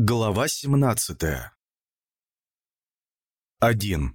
Глава 17 1.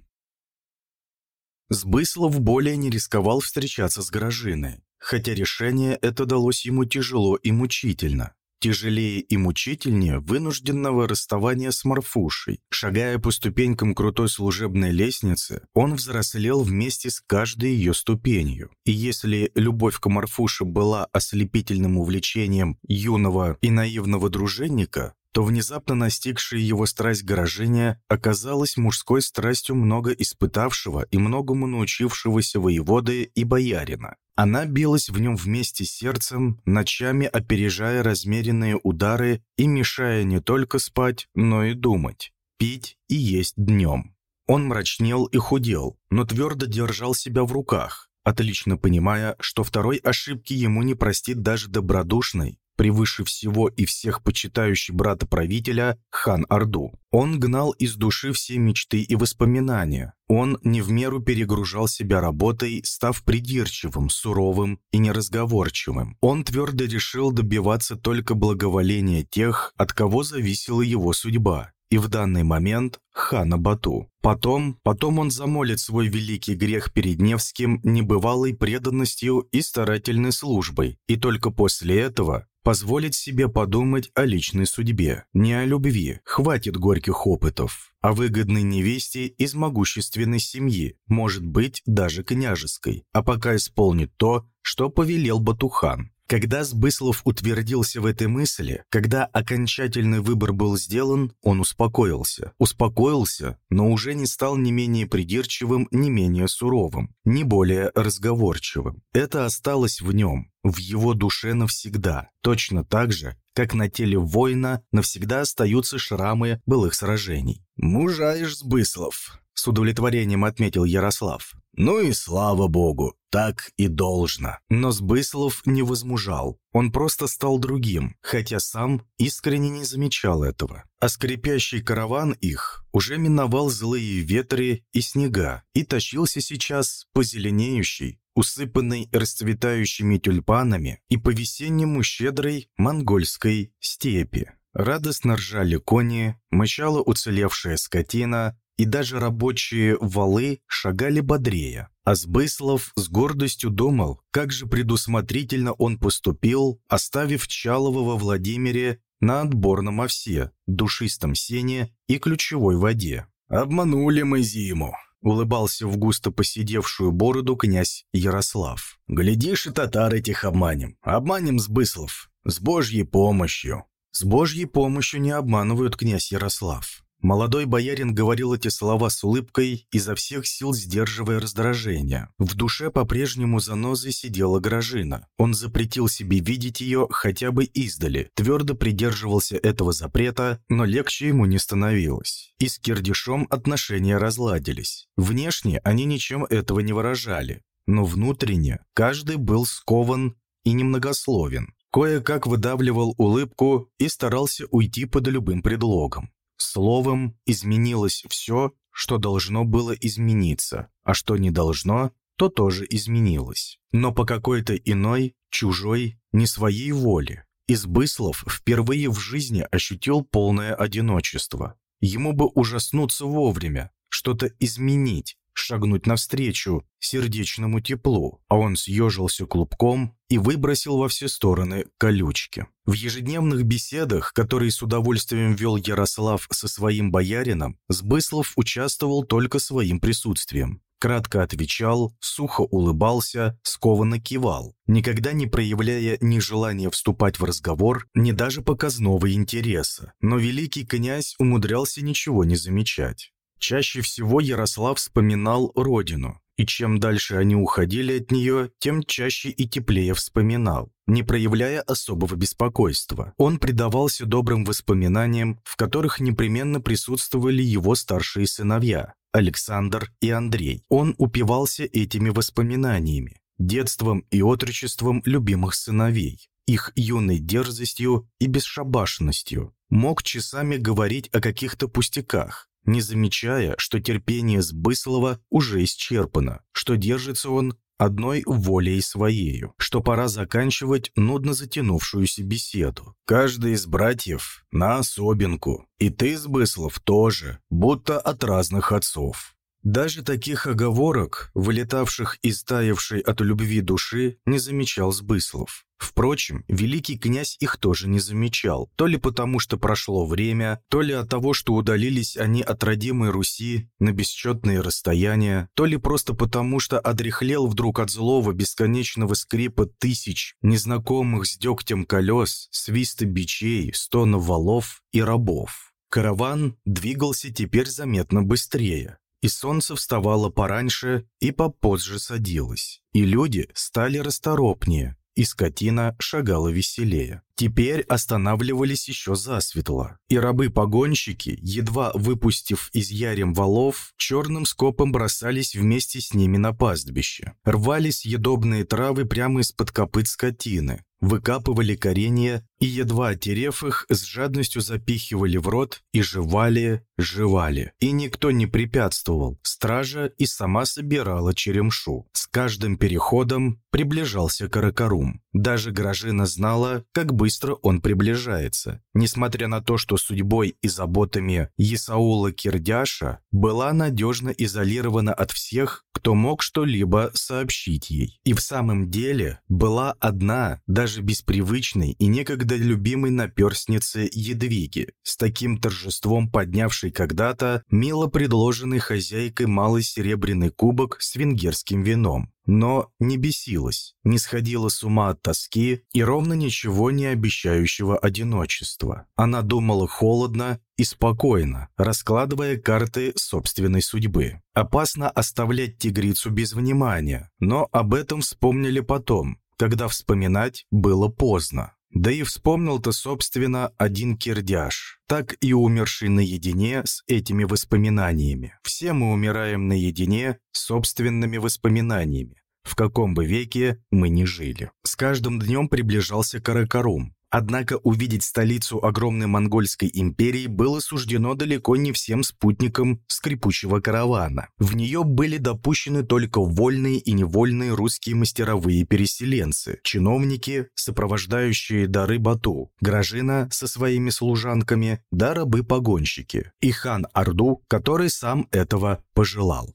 Сбыслов более не рисковал встречаться с Грожиной, хотя решение это далось ему тяжело и мучительно. Тяжелее и мучительнее вынужденного расставания с Марфушей. Шагая по ступенькам крутой служебной лестницы, он взрослел вместе с каждой ее ступенью. И если любовь к Марфуше была ослепительным увлечением юного и наивного дружинника, то внезапно настигшая его страсть горожения оказалась мужской страстью много испытавшего и многому научившегося воеводы и боярина. Она билась в нем вместе с сердцем, ночами опережая размеренные удары и мешая не только спать, но и думать, пить и есть днем. Он мрачнел и худел, но твердо держал себя в руках, отлично понимая, что второй ошибки ему не простит даже добродушный, превыше всего и всех почитающий брата правителя хан Орду. Он гнал из души все мечты и воспоминания. Он не в меру перегружал себя работой, став придирчивым, суровым и неразговорчивым. Он твердо решил добиваться только благоволения тех, от кого зависела его судьба и в данный момент хана Бату. Потом, потом он замолит свой великий грех перед Невским небывалой преданностью и старательной службой, и только после этого позволить себе подумать о личной судьбе, не о любви, хватит горьких опытов, о выгодной невесте из могущественной семьи, может быть, даже княжеской, а пока исполнит то, что повелел Батухан. Когда Сбыслов утвердился в этой мысли, когда окончательный выбор был сделан, он успокоился. Успокоился, но уже не стал ни менее придирчивым, ни менее суровым, ни более разговорчивым. Это осталось в нем, в его душе навсегда, точно так же, как на теле воина навсегда остаются шрамы былых сражений. «Мужаешь, Сбыслов», — с удовлетворением отметил Ярослав. «Ну и слава богу, так и должно». Но Сбыслов не возмужал, он просто стал другим, хотя сам искренне не замечал этого. А скрипящий караван их уже миновал злые ветры и снега и тащился сейчас по зеленеющей, усыпанной расцветающими тюльпанами и по-весеннему щедрой монгольской степи. Радостно ржали кони, мычала уцелевшая скотина, и даже рабочие валы шагали бодрее. А Сбыслов с гордостью думал, как же предусмотрительно он поступил, оставив Чалова во Владимире на отборном овсе, душистом сене и ключевой воде. «Обманули мы зиму», — улыбался в густо посидевшую бороду князь Ярослав. «Глядишь, и татар этих обманем. Обманем Сбыслов. С Божьей помощью». «С Божьей помощью не обманывают князь Ярослав. Молодой боярин говорил эти слова с улыбкой, изо всех сил сдерживая раздражение. В душе по-прежнему занозой сидела Гражина. Он запретил себе видеть ее хотя бы издали, твердо придерживался этого запрета, но легче ему не становилось. И с Кирдишом отношения разладились. Внешне они ничем этого не выражали, но внутренне каждый был скован и немногословен. Кое-как выдавливал улыбку и старался уйти под любым предлогом. Словом, изменилось все, что должно было измениться, а что не должно, то тоже изменилось. Но по какой-то иной, чужой, не своей воле. Избыслов впервые в жизни ощутил полное одиночество. Ему бы ужаснуться вовремя, что-то изменить, шагнуть навстречу сердечному теплу, а он съежился клубком и выбросил во все стороны колючки. В ежедневных беседах, которые с удовольствием вел Ярослав со своим боярином, Сбыслов участвовал только своим присутствием. Кратко отвечал, сухо улыбался, скованно кивал, никогда не проявляя ни желания вступать в разговор, ни даже показного интереса. Но великий князь умудрялся ничего не замечать. Чаще всего Ярослав вспоминал родину, и чем дальше они уходили от нее, тем чаще и теплее вспоминал, не проявляя особого беспокойства. Он предавался добрым воспоминаниям, в которых непременно присутствовали его старшие сыновья, Александр и Андрей. Он упивался этими воспоминаниями, детством и отрочеством любимых сыновей, их юной дерзостью и бесшабашенностью. Мог часами говорить о каких-то пустяках, не замечая, что терпение Сбыслова уже исчерпано, что держится он одной волей своею, что пора заканчивать нудно затянувшуюся беседу. Каждый из братьев на особенку, и ты, Сбыслов, тоже, будто от разных отцов. Даже таких оговорок, вылетавших из таявшей от любви души, не замечал Сбыслов. Впрочем, великий князь их тоже не замечал, то ли потому, что прошло время, то ли от того, что удалились они от родимой Руси на бесчетные расстояния, то ли просто потому, что одрехлел вдруг от злого бесконечного скрипа тысяч незнакомых с дегтем колес, свиста бичей, стона валов и рабов. Караван двигался теперь заметно быстрее и солнце вставало пораньше и попозже садилось, и люди стали расторопнее, и скотина шагала веселее. Теперь останавливались еще засветло, и рабы-погонщики, едва выпустив из ярем валов, черным скопом бросались вместе с ними на пастбище. Рвали съедобные травы прямо из-под копыт скотины, выкапывали коренья и, едва отерев их, с жадностью запихивали в рот и жевали, жевали. И никто не препятствовал. Стража и сама собирала черемшу. С каждым переходом приближался Каракарум. Даже Гражина знала, как быстро он приближается. Несмотря на то, что судьбой и заботами Исаула Кирдяша была надежно изолирована от всех, кто мог что-либо сообщить ей. И в самом деле была одна, даже без привычной и некогда любимой наперстницы Едвиги, с таким торжеством поднявшей когда-то мило предложенный хозяйкой малый серебряный кубок с венгерским вином но не бесилась, не сходила с ума от тоски и ровно ничего не обещающего одиночества. Она думала холодно и спокойно, раскладывая карты собственной судьбы. Опасно оставлять тигрицу без внимания, но об этом вспомнили потом, когда вспоминать было поздно. Да и вспомнил-то, собственно, один кирдяш, так и умерший наедине с этими воспоминаниями. Все мы умираем наедине с собственными воспоминаниями, в каком бы веке мы ни жили. С каждым днем приближался Каракарум, Однако увидеть столицу огромной монгольской империи было суждено далеко не всем спутникам скрипучего каравана. В нее были допущены только вольные и невольные русские мастеровые переселенцы, чиновники, сопровождающие дары Бату, Гражина со своими служанками, да рабы-погонщики, и хан Орду, который сам этого пожелал.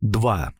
2.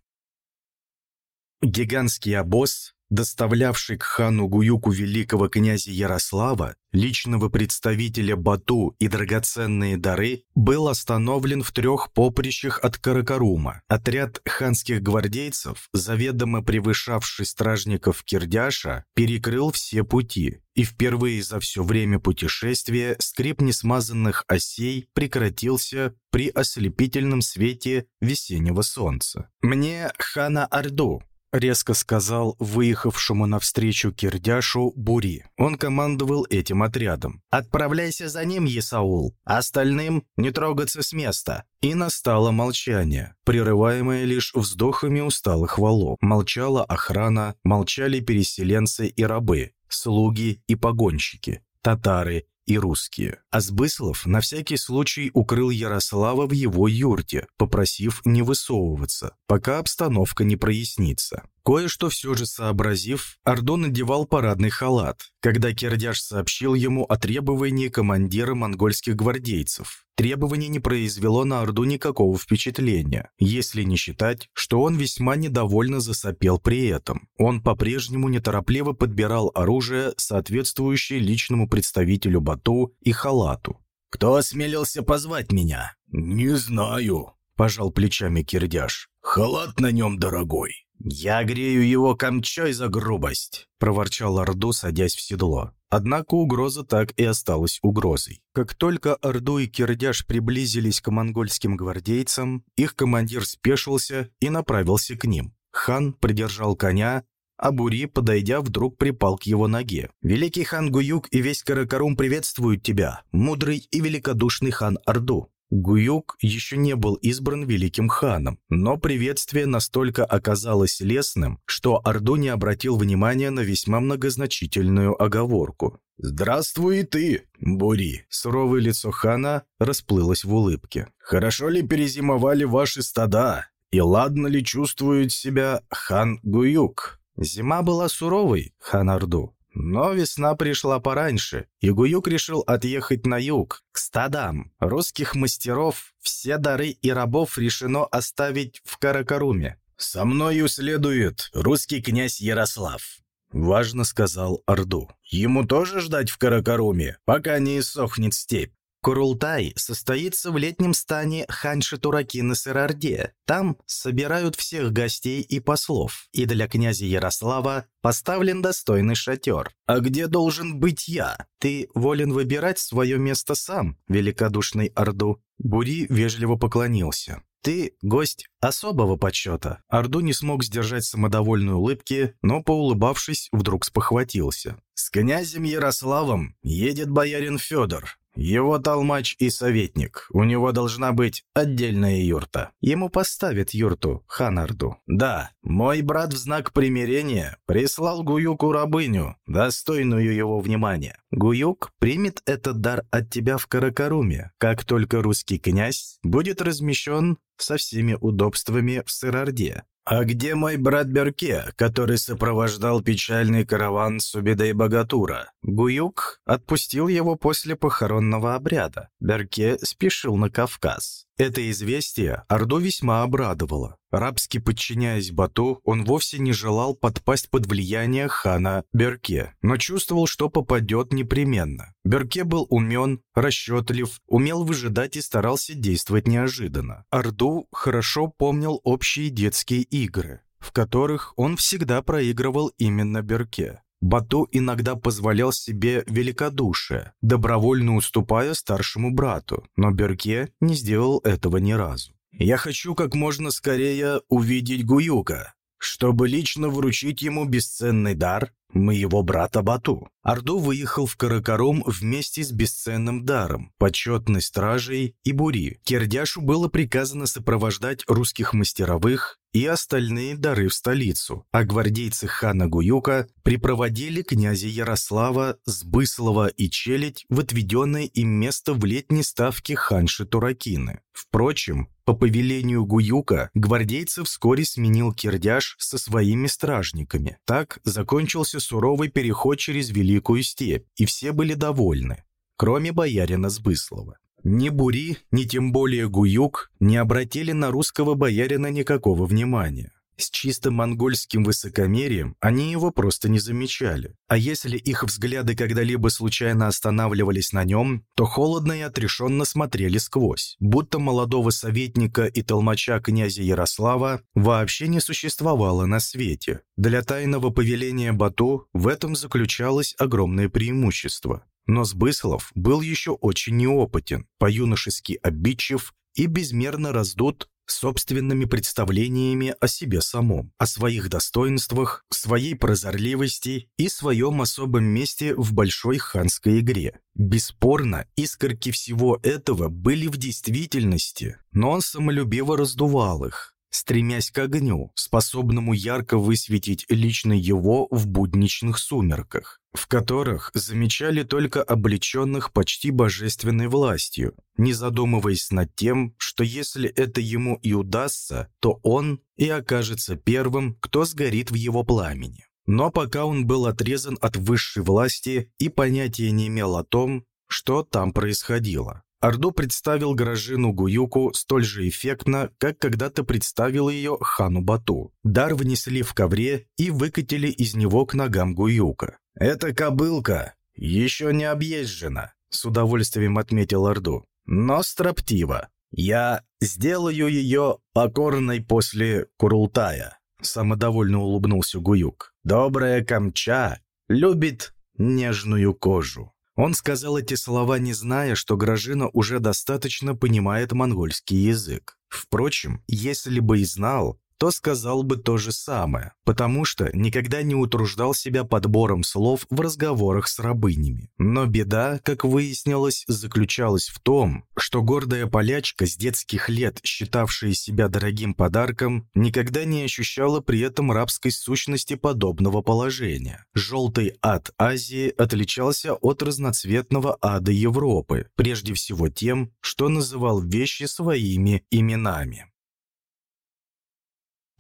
Гигантский обоз доставлявший к хану Гуюку великого князя Ярослава, личного представителя Бату и драгоценные дары, был остановлен в трех поприщах от Каракарума. Отряд ханских гвардейцев, заведомо превышавший стражников Кирдяша, перекрыл все пути, и впервые за все время путешествия скрип несмазанных осей прекратился при ослепительном свете весеннего солнца. «Мне хана Орду», резко сказал выехавшему навстречу Кирдяшу Бури. Он командовал этим отрядом. «Отправляйся за ним, Есаул, остальным не трогаться с места». И настало молчание, прерываемое лишь вздохами усталых валов. Молчала охрана, молчали переселенцы и рабы, слуги и погонщики, татары и русские. Азбыслов на всякий случай укрыл Ярослава в его юрте, попросив не высовываться, пока обстановка не прояснится. Кое-что все же сообразив, Ордо надевал парадный халат, когда Кердяш сообщил ему о требовании командира монгольских гвардейцев. Требование не произвело на Орду никакого впечатления, если не считать, что он весьма недовольно засопел при этом. Он по-прежнему неторопливо подбирал оружие, соответствующее личному представителю Бату и халату. «Кто осмелился позвать меня?» «Не знаю», – пожал плечами Кирдяш. «Халат на нем дорогой». «Я грею его камчой за грубость», — проворчал Орду, садясь в седло. Однако угроза так и осталась угрозой. Как только Орду и Кирдяш приблизились к монгольским гвардейцам, их командир спешился и направился к ним. Хан придержал коня, а Бури, подойдя, вдруг припал к его ноге. «Великий хан Гуюк и весь Каракарум приветствуют тебя, мудрый и великодушный хан Орду. Гуюк еще не был избран великим ханом, но приветствие настолько оказалось лестным, что Орду не обратил внимания на весьма многозначительную оговорку. «Здравствуй и ты, Бури!» Суровое лицо хана расплылось в улыбке. «Хорошо ли перезимовали ваши стада? И ладно ли чувствует себя хан Гуюк? Зима была суровой, хан Орду. Но весна пришла пораньше, и Гуюк решил отъехать на юг, к стадам. Русских мастеров все дары и рабов решено оставить в Каракаруме. «Со мною следует русский князь Ярослав», — важно сказал Орду. «Ему тоже ждать в Каракаруме, пока не иссохнет степь?» Курултай состоится в летнем стане Ханьши-Тураки на Сырарде. Там собирают всех гостей и послов, и для князя Ярослава поставлен достойный шатер. А где должен быть я? Ты волен выбирать свое место сам, великодушный Орду. Бури вежливо поклонился. «Ты гость особого почета». Орду не смог сдержать самодовольной улыбки, но, поулыбавшись, вдруг спохватился. «С князем Ярославом едет боярин Федор. Его толмач и советник. У него должна быть отдельная юрта. Ему поставят юрту, Ханарду. Да, мой брат в знак примирения прислал Гуюку рабыню, достойную его внимания. Гуюк примет этот дар от тебя в Каракаруме, как только русский князь будет размещен со всеми удобствами в Сырарде. «А где мой брат Берке, который сопровождал печальный караван Субида и Богатура?» Гуюк отпустил его после похоронного обряда. Берке спешил на Кавказ. Это известие Орду весьма обрадовало. Рабски подчиняясь Бату, он вовсе не желал подпасть под влияние хана Берке, но чувствовал, что попадет непременно. Берке был умен, расчетлив, умел выжидать и старался действовать неожиданно. Орду хорошо помнил общие детские игры, в которых он всегда проигрывал именно Берке. Бату иногда позволял себе великодушие, добровольно уступая старшему брату, но Берке не сделал этого ни разу. «Я хочу как можно скорее увидеть Гуюка, чтобы лично вручить ему бесценный дар моего брата Бату». Орду выехал в Каракарум вместе с бесценным даром, почетной стражей и бури. Кердяшу было приказано сопровождать русских мастеровых и остальные дары в столицу, а гвардейцы хана Гуюка припроводили князя Ярослава, Сбыслова и Челядь в отведенное им место в летней ставке ханши Туракины. Впрочем, по повелению Гуюка гвардейцы вскоре сменил Кирдяш со своими стражниками. Так закончился суровый переход через Великую степь, и все были довольны, кроме боярина Сбыслова. Ни Бури, ни тем более Гуюк не обратили на русского боярина никакого внимания. С чисто монгольским высокомерием они его просто не замечали. А если их взгляды когда-либо случайно останавливались на нем, то холодно и отрешенно смотрели сквозь, будто молодого советника и толмача князя Ярослава вообще не существовало на свете. Для тайного повеления Бату в этом заключалось огромное преимущество. Но Сбыслов был еще очень неопытен, по-юношески обидчив и безмерно раздут собственными представлениями о себе самом, о своих достоинствах, своей прозорливости и своем особом месте в большой ханской игре. Бесспорно, искорки всего этого были в действительности, но он самолюбиво раздувал их, стремясь к огню, способному ярко высветить лично его в будничных сумерках, в которых замечали только облеченных почти божественной властью, не задумываясь над тем, что если это ему и удастся, то он и окажется первым, кто сгорит в его пламени. Но пока он был отрезан от высшей власти и понятия не имел о том, что там происходило. Орду представил Гражину Гуюку столь же эффектно, как когда-то представил ее хану Бату. Дар внесли в ковре и выкатили из него к ногам Гуюка. «Эта кобылка еще не объезжена», — с удовольствием отметил Орду. «Но строптива. Я сделаю ее покорной после Курултая», — самодовольно улыбнулся Гуюк. «Добрая камча любит нежную кожу». Он сказал эти слова, не зная, что Гражина уже достаточно понимает монгольский язык. Впрочем, если бы и знал, то сказал бы то же самое, потому что никогда не утруждал себя подбором слов в разговорах с рабынями. Но беда, как выяснилось, заключалась в том, что гордая полячка с детских лет, считавшая себя дорогим подарком, никогда не ощущала при этом рабской сущности подобного положения. Желтый ад Азии отличался от разноцветного ада Европы, прежде всего тем, что называл вещи своими именами.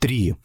3.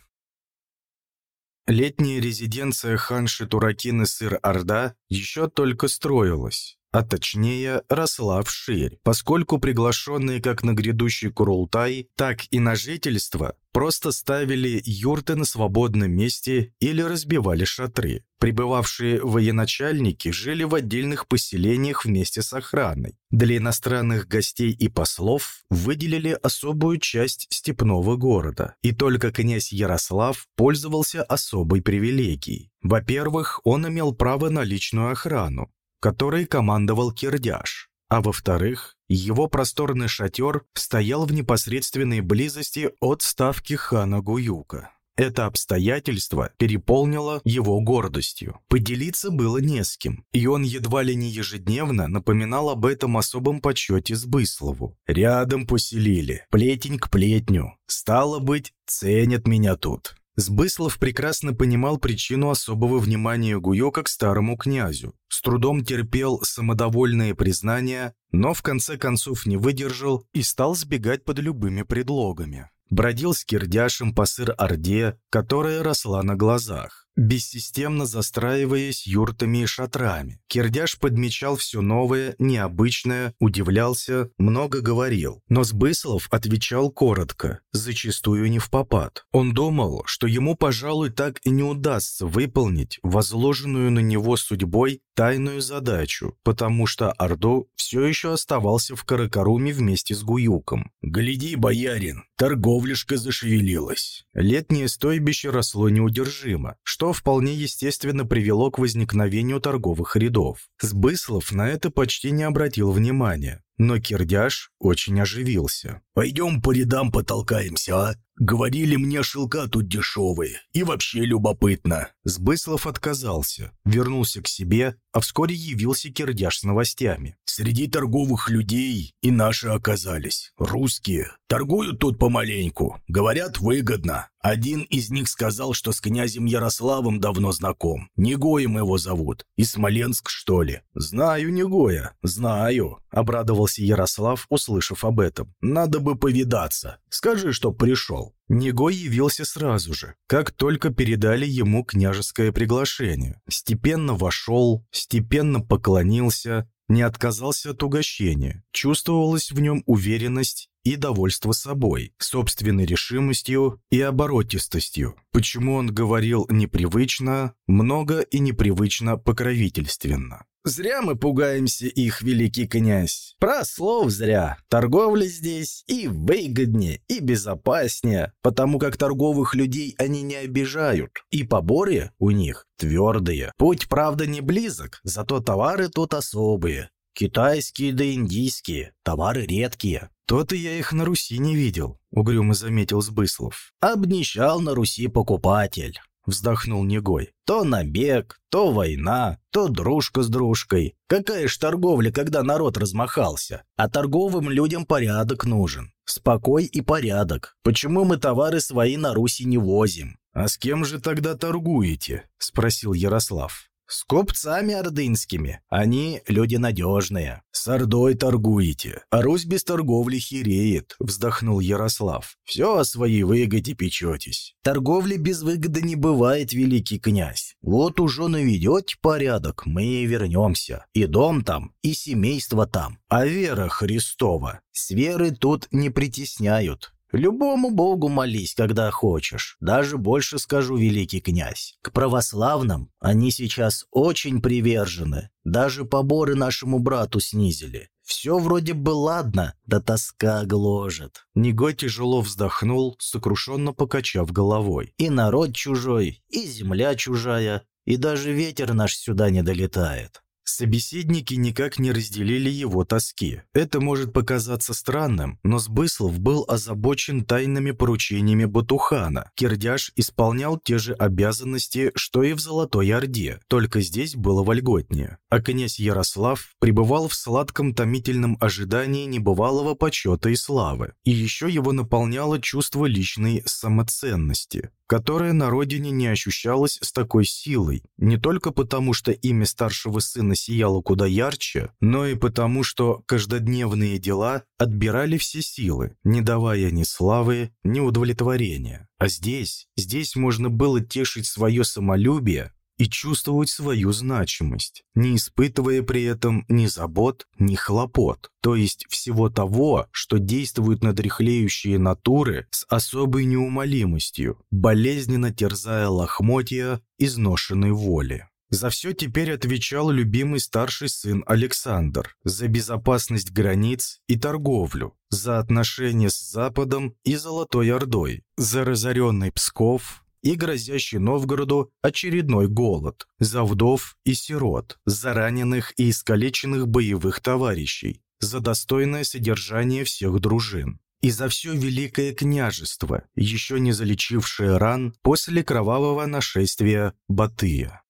Летняя резиденция ханши Туракины Сыр-Орда еще только строилась а точнее росла вширь, поскольку приглашенные как на грядущий Курултай, так и на жительство просто ставили юрты на свободном месте или разбивали шатры. Прибывавшие военачальники жили в отдельных поселениях вместе с охраной. Для иностранных гостей и послов выделили особую часть степного города, и только князь Ярослав пользовался особой привилегией. Во-первых, он имел право на личную охрану, которой командовал Кирдяш, а во-вторых, его просторный шатер стоял в непосредственной близости от ставки хана Гуюка. Это обстоятельство переполнило его гордостью. Поделиться было не с кем, и он едва ли не ежедневно напоминал об этом особом почете Сбыслову. «Рядом поселили, плетень к плетню. Стало быть, ценят меня тут». Сбыслов прекрасно понимал причину особого внимания Гуёка к старому князю, с трудом терпел самодовольные признания, но в конце концов не выдержал и стал сбегать под любыми предлогами. Бродил с кирдяшем по сыр-орде, которая росла на глазах бессистемно застраиваясь юртами и шатрами. Кирдяш подмечал все новое, необычное, удивлялся, много говорил. Но Сбыслов отвечал коротко, зачастую не в попад. Он думал, что ему, пожалуй, так и не удастся выполнить возложенную на него судьбой тайную задачу, потому что Орду все еще оставался в Каракаруме вместе с Гуюком. «Гляди, боярин, торговляшка зашевелилась». Летнее стойбище росло неудержимо, что вполне естественно привело к возникновению торговых рядов. Сбыслов на это почти не обратил внимания, но Кирдяш очень оживился. «Пойдем по рядам потолкаемся, а? Говорили мне, шелка тут дешевые. И вообще любопытно». Сбыслов отказался, вернулся к себе, а вскоре явился Кирдяш с новостями. «Среди торговых людей и наши оказались. Русские. Торгуют тут помаленьку. Говорят, выгодно. Один из них сказал, что с князем Ярославом давно знаком. Негоем его зовут. И Смоленск, что ли? Знаю Негоя. Знаю. Обрадовался Ярослав, услышав об этом. Надо бы повидаться. Скажи, что пришел. Негой явился сразу же, как только передали ему княжеское приглашение. Степенно вошел, степенно поклонился, не отказался от угощения. Чувствовалась в нем уверенность и довольство собой, собственной решимостью и оборотистостью. Почему он говорил непривычно, много и непривычно покровительственно. Зря мы пугаемся их, великий князь. Про слов зря. Торговля здесь и выгоднее, и безопаснее, потому как торговых людей они не обижают. И поборы у них твердые. Путь, правда, не близок, зато товары тут особые. Китайские да индийские, товары редкие. То-то я их на Руси не видел, угрюмо заметил Сбыслов. Обнищал на Руси покупатель вздохнул Негой. «То набег, то война, то дружка с дружкой. Какая ж торговля, когда народ размахался? А торговым людям порядок нужен. Спокой и порядок. Почему мы товары свои на Руси не возим?» «А с кем же тогда торгуете?» – спросил Ярослав. «С купцами ордынскими. Они люди надежные. С Ордой торгуете. А Русь без торговли хереет», — вздохнул Ярослав. «Все о своей выгоде печетесь». «Торговли без выгоды не бывает, великий князь. Вот уже наведете порядок, мы и вернемся. И дом там, и семейство там. А вера Христова. С веры тут не притесняют. Любому богу молись, когда хочешь. Даже больше скажу, великий князь. К православным они сейчас очень привержены. Даже поборы нашему брату снизили. Все вроде бы ладно, да тоска гложет. Него тяжело вздохнул, сокрушенно покачав головой. И народ чужой, и земля чужая, и даже ветер наш сюда не долетает. Собеседники никак не разделили его тоски. Это может показаться странным, но Сбыслов был озабочен тайными поручениями Батухана. Кирдяш исполнял те же обязанности, что и в Золотой Орде, только здесь было вольготнее. А князь Ярослав пребывал в сладком томительном ожидании небывалого почета и славы. И еще его наполняло чувство личной самоценности. Которое на родине не ощущалось с такой силой, не только потому, что имя старшего сына сияло куда ярче, но и потому, что каждодневные дела отбирали все силы, не давая ни славы, ни удовлетворения. А здесь, здесь можно было тешить свое самолюбие и чувствовать свою значимость, не испытывая при этом ни забот, ни хлопот, то есть всего того, что действует на дряхлеющие натуры с особой неумолимостью, болезненно терзая лохмотья изношенной воли. За все теперь отвечал любимый старший сын Александр, за безопасность границ и торговлю, за отношения с Западом и Золотой Ордой, за разоренный Псков, и грозящий Новгороду очередной голод, за вдов и сирот, за раненых и искалеченных боевых товарищей, за достойное содержание всех дружин и за все Великое княжество, еще не залечившее ран после кровавого нашествия Батыя.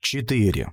4.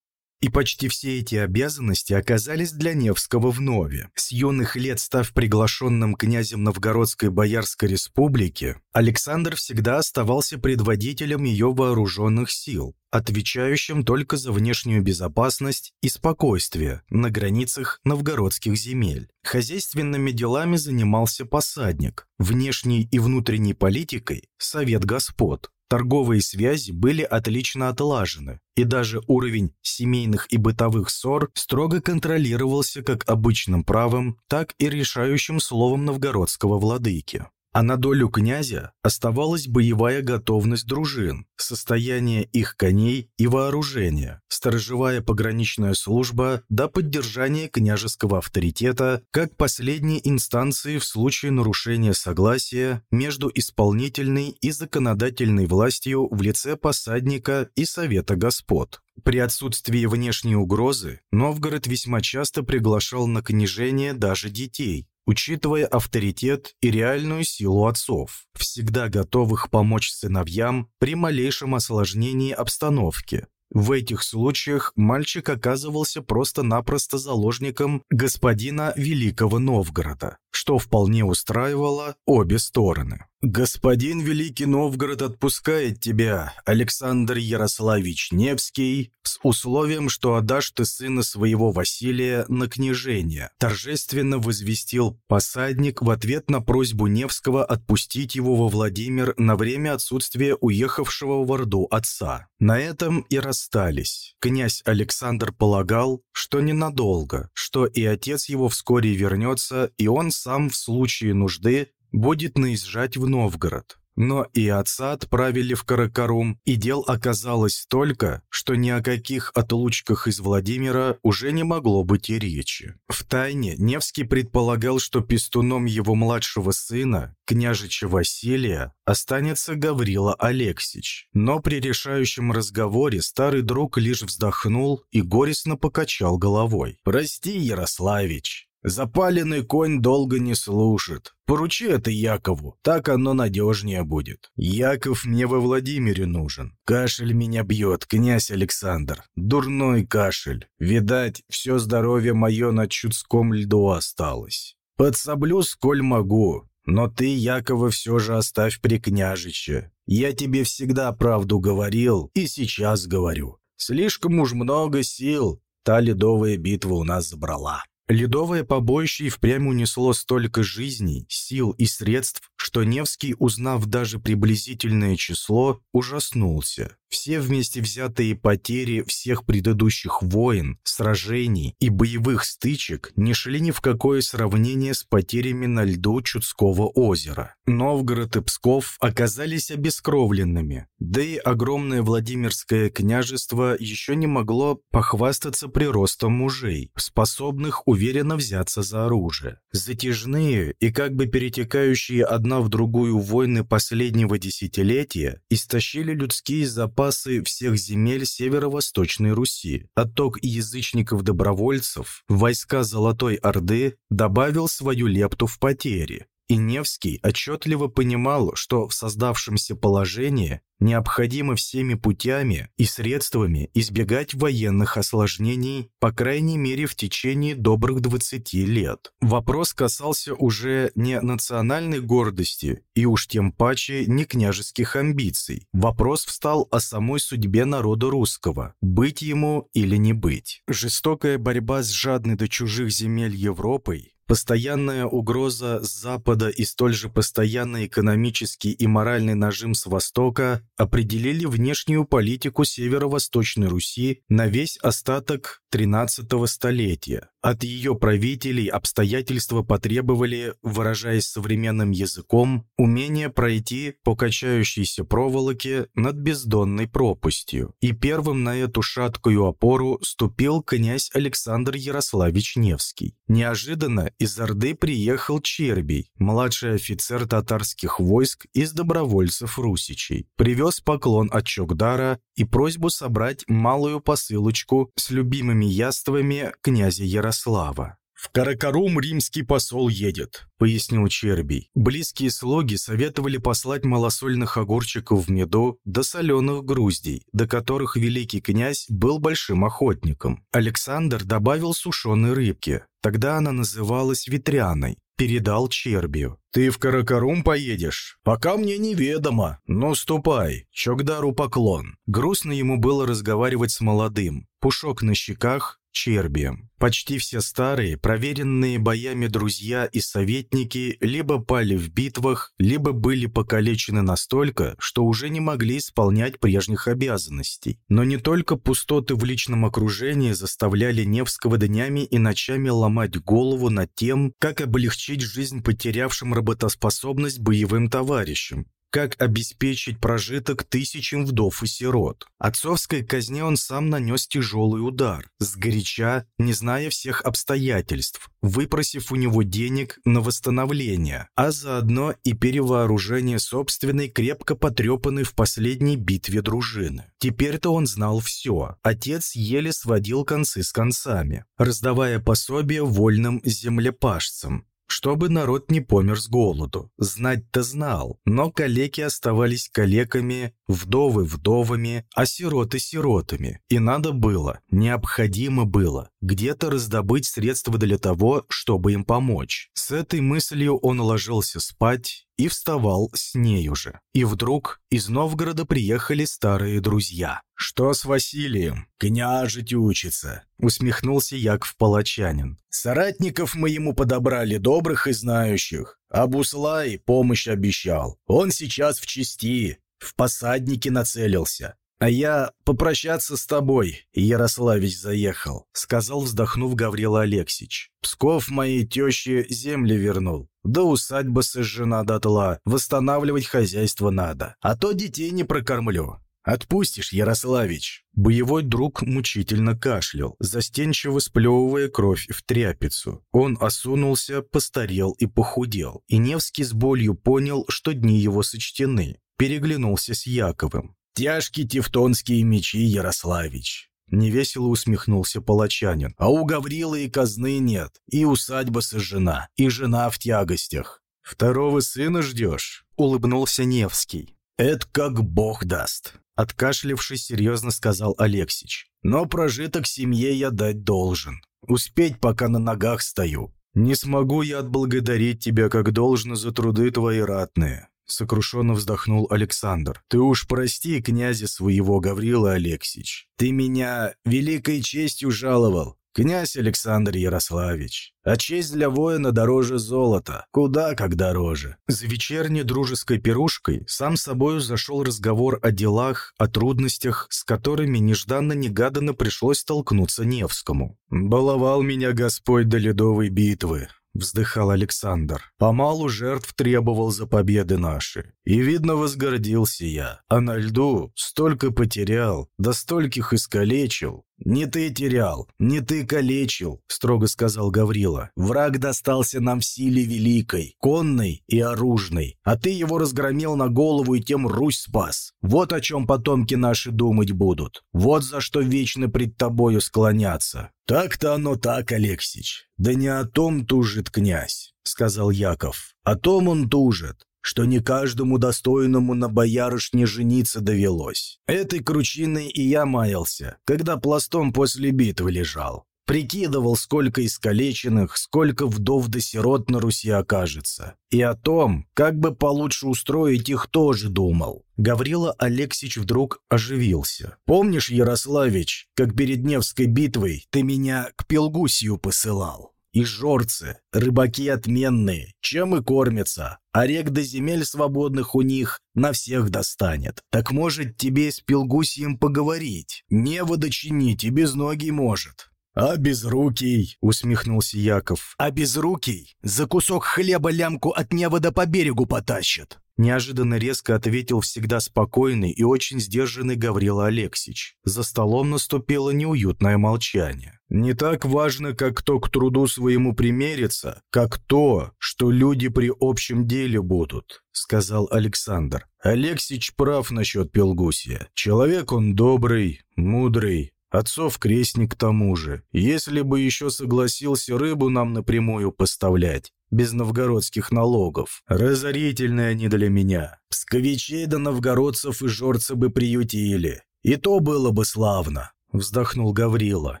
И почти все эти обязанности оказались для Невского вновь. С юных лет став приглашенным князем Новгородской Боярской Республики, Александр всегда оставался предводителем ее вооруженных сил, отвечающим только за внешнюю безопасность и спокойствие на границах новгородских земель. Хозяйственными делами занимался посадник, внешней и внутренней политикой – совет господ, Торговые связи были отлично отлажены, и даже уровень семейных и бытовых ссор строго контролировался как обычным правом, так и решающим словом новгородского владыки. А на долю князя оставалась боевая готовность дружин, состояние их коней и вооружения, сторожевая пограничная служба до поддержания княжеского авторитета как последней инстанции в случае нарушения согласия между исполнительной и законодательной властью в лице посадника и совета господ. При отсутствии внешней угрозы Новгород весьма часто приглашал на княжение даже детей, учитывая авторитет и реальную силу отцов, всегда готовых помочь сыновьям при малейшем осложнении обстановки. В этих случаях мальчик оказывался просто-напросто заложником господина Великого Новгорода, что вполне устраивало обе стороны. «Господин Великий Новгород отпускает тебя, Александр Ярославич Невский, с условием, что отдашь ты сына своего Василия на княжение», торжественно возвестил посадник в ответ на просьбу Невского отпустить его во Владимир на время отсутствия уехавшего в Орду отца. На этом и расстались. Князь Александр полагал, что ненадолго, что и отец его вскоре вернется, и он сам в случае нужды будет наезжать в Новгород. Но и отца отправили в Каракарум, и дел оказалось столько, что ни о каких отлучках из Владимира уже не могло быть и речи. Втайне Невский предполагал, что пестуном его младшего сына, княжича Василия, останется Гаврила Алексич. Но при решающем разговоре старый друг лишь вздохнул и горестно покачал головой. «Прости, Ярославич, Запаленный конь долго не служит. Поручи это Якову, так оно надежнее будет. Яков мне во Владимире нужен. Кашель меня бьет, князь Александр. Дурной кашель. Видать, все здоровье мое на чудском льду осталось. Подсоблю, сколь могу, но ты, Якова, все же оставь при княжиче. Я тебе всегда правду говорил и сейчас говорю. Слишком уж много сил та ледовая битва у нас забрала. Ледовое побоище и впрямь унесло столько жизней, сил и средств, что Невский, узнав даже приблизительное число, ужаснулся. Все вместе взятые потери всех предыдущих войн, сражений и боевых стычек не шли ни в какое сравнение с потерями на льду Чудского озера. Новгород и Псков оказались обескровленными, да и огромное Владимирское княжество еще не могло похвастаться приростом мужей, способных уверенно взяться за оружие. Затяжные и как бы перетекающие одна в другую войны последнего десятилетия истощили людские запасы запасы всех земель северо-восточной Руси. Отток язычников-добровольцев, войска Золотой Орды добавил свою лепту в потери. И Невский отчетливо понимал, что в создавшемся положении необходимо всеми путями и средствами избегать военных осложнений, по крайней мере в течение добрых 20 лет. Вопрос касался уже не национальной гордости и уж тем паче не княжеских амбиций. Вопрос встал о самой судьбе народа русского – быть ему или не быть. Жестокая борьба с жадной до чужих земель Европой Постоянная угроза с Запада и столь же постоянный экономический и моральный нажим с Востока определили внешнюю политику Северо-Восточной Руси на весь остаток XIII столетия. От ее правителей обстоятельства потребовали, выражаясь современным языком, умение пройти по качающейся проволоке над бездонной пропастью. И первым на эту шаткую опору ступил князь Александр Ярославич Невский. Неожиданно из Орды приехал Чербий, младший офицер татарских войск из добровольцев Русичей. Привез поклон от Чокдара и просьбу собрать малую посылочку с любимыми яствами князя Ярослава. «В Каракарум римский посол едет», — пояснил Чербий. Близкие слуги советовали послать малосольных огурчиков в меду до соленых груздей, до которых великий князь был большим охотником. Александр добавил сушеной рыбки. Тогда она называлась ветряной. Передал Чербию. «Ты в Каракарум поедешь? Пока мне неведомо. Ну, ступай, Чокдару поклон». Грустно ему было разговаривать с молодым. Пушок на щеках, Чербием. Почти все старые, проверенные боями друзья и советники либо пали в битвах, либо были покалечены настолько, что уже не могли исполнять прежних обязанностей. Но не только пустоты в личном окружении заставляли Невского днями и ночами ломать голову над тем, как облегчить жизнь потерявшим работоспособность боевым товарищам как обеспечить прожиток тысячам вдов и сирот. Отцовской казне он сам нанес тяжелый удар, сгоряча, не зная всех обстоятельств, выпросив у него денег на восстановление, а заодно и перевооружение собственной, крепко потрепанной в последней битве дружины. Теперь-то он знал все. Отец еле сводил концы с концами, раздавая пособие вольным землепашцам, чтобы народ не помер с голоду. Знать-то знал, но калеки оставались калеками, вдовы вдовами, а сироты сиротами. И надо было, необходимо было, где-то раздобыть средства для того, чтобы им помочь. С этой мыслью он ложился спать и вставал с нею же. И вдруг из Новгорода приехали старые друзья. «Что с Василием? Княжить учится», — усмехнулся Яков Палачанин. «Соратников мы ему подобрали, добрых и знающих. А Буслай помощь обещал. Он сейчас в части, в посаднике нацелился. «А я попрощаться с тобой, Ярославич заехал», — сказал, вздохнув Гаврила Алексич. «Псков моей теще земли вернул. Да усадьба сожжена дотла, восстанавливать хозяйство надо. А то детей не прокормлю. «Отпустишь, Ярославич!» Боевой друг мучительно кашлял, застенчиво сплевывая кровь в тряпицу. Он осунулся, постарел и похудел. И Невский с болью понял, что дни его сочтены. Переглянулся с Яковым. «Тяжкие тевтонские мечи, Ярославич!» Невесело усмехнулся палачанин. «А у Гаврилы и казны нет, и усадьба сожжена, и жена в тягостях». «Второго сына ждешь?» — улыбнулся Невский. «Это как бог даст», — откашлившись, серьезно сказал Алексич. «Но прожиток семье я дать должен. Успеть, пока на ногах стою. Не смогу я отблагодарить тебя как должно за труды твои ратные». Сокрушенно вздохнул Александр. «Ты уж прости князя своего, Гаврила Алексич. Ты меня великой честью жаловал, «Князь Александр Ярославич, а честь для воина дороже золота. Куда как дороже». За вечерней дружеской пирушкой сам собою зашел разговор о делах, о трудностях, с которыми нежданно-негаданно пришлось столкнуться Невскому. «Баловал меня Господь до ледовой битвы», — вздыхал Александр. «Помалу жертв требовал за победы наши. И, видно, возгордился я. А на льду столько потерял, да стольких искалечил. «Не ты терял, не ты калечил», — строго сказал Гаврила. «Враг достался нам в силе великой, конной и оружной, а ты его разгромил на голову и тем Русь спас. Вот о чем потомки наши думать будут. Вот за что вечно пред тобою склонятся». «Так-то оно так, Алексич. Да не о том тужит князь», — сказал Яков. О том он тужит, что не каждому достойному на боярышне жениться довелось. Этой кручиной и я маялся, когда пластом после битвы лежал. Прикидывал, сколько искалеченных, сколько вдов да сирот на Руси окажется. И о том, как бы получше устроить их, тоже думал. Гаврила Алексич вдруг оживился. «Помнишь, Ярославич, как перед Невской битвой ты меня к Пелгусию посылал?» И жорцы, рыбаки отменные, чем и кормятся, а рек до земель свободных у них на всех достанет. Так может тебе с Пелгусием поговорить? Не водочинить и без ноги может. «А безрукий?» — усмехнулся Яков. «А безрукий за кусок хлеба лямку от невода по берегу потащит!» Неожиданно резко ответил всегда спокойный и очень сдержанный Гаврила Алексич. За столом наступило неуютное молчание. «Не так важно, как кто к труду своему примерится, как то, что люди при общем деле будут», — сказал Александр. «Алексич прав насчет Пелгусия. Человек он добрый, мудрый, Отцов крестник к тому же. Если бы еще согласился рыбу нам напрямую поставлять, без новгородских налогов. Разорительные они для меня. Псковичей да новгородцев и жорца бы приютили. И то было бы славно. Вздохнул Гаврила.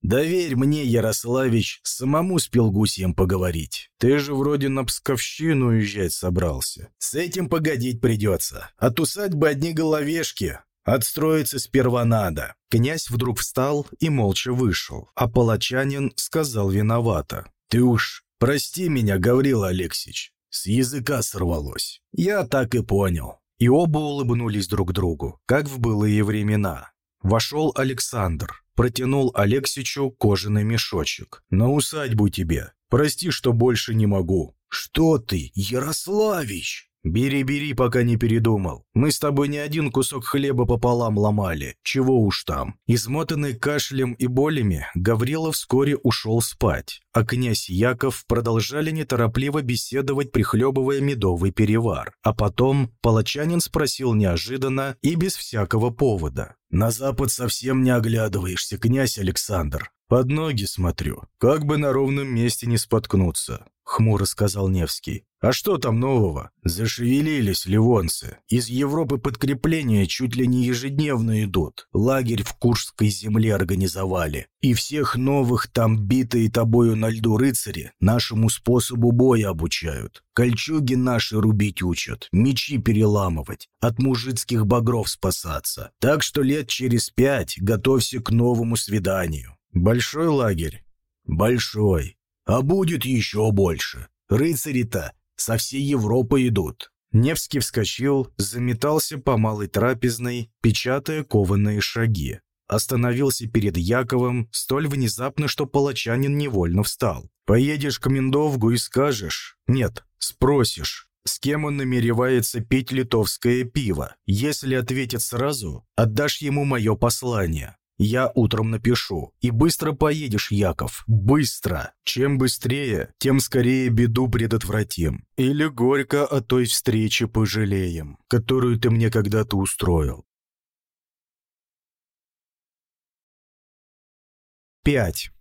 «Доверь мне, Ярославич, самому с Пелгусием поговорить. Ты же вроде на Псковщину уезжать собрался. С этим погодить придется. От усадьбы одни головешки. Отстроиться сперва надо». Князь вдруг встал и молча вышел, а палачанин сказал виновато. «Ты уж прости меня, Гаврил Алексич, с языка сорвалось». «Я так и понял». И оба улыбнулись друг другу, как в былые времена. Вошел Александр, протянул Алексичу кожаный мешочек. «На усадьбу тебе. Прости, что больше не могу». «Что ты, Ярославич?» «Бери, бери, пока не передумал. Мы с тобой не один кусок хлеба пополам ломали. Чего уж там». Измотанный кашлем и болями, Гаврилов вскоре ушел спать, а князь Яков продолжали неторопливо беседовать, прихлебывая медовый перевар. А потом палачанин спросил неожиданно и без всякого повода. «На запад совсем не оглядываешься, князь Александр. Под ноги смотрю. Как бы на ровном месте не споткнуться», — хмуро сказал Невский. А что там нового? Зашевелились ливонцы. Из Европы подкрепления чуть ли не ежедневно идут. Лагерь в Куршской земле организовали. И всех новых там битые тобою на льду рыцари нашему способу боя обучают. Кольчуги наши рубить учат, мечи переламывать, от мужицких багров спасаться. Так что лет через пять готовься к новому свиданию. Большой лагерь? Большой. А будет еще больше. Рыцари-то со всей Европы идут». Невский вскочил, заметался по малой трапезной, печатая кованые шаги. Остановился перед Яковом столь внезапно, что палачанин невольно встал. «Поедешь к Миндовгу и скажешь...» «Нет, спросишь, с кем он намеревается пить литовское пиво. Если ответит сразу, отдашь ему мое послание. Я утром напишу. И быстро поедешь, Яков. Быстро. Чем быстрее, тем скорее беду предотвратим. Или горько о той встрече пожалеем, которую ты мне когда-то устроил. 5.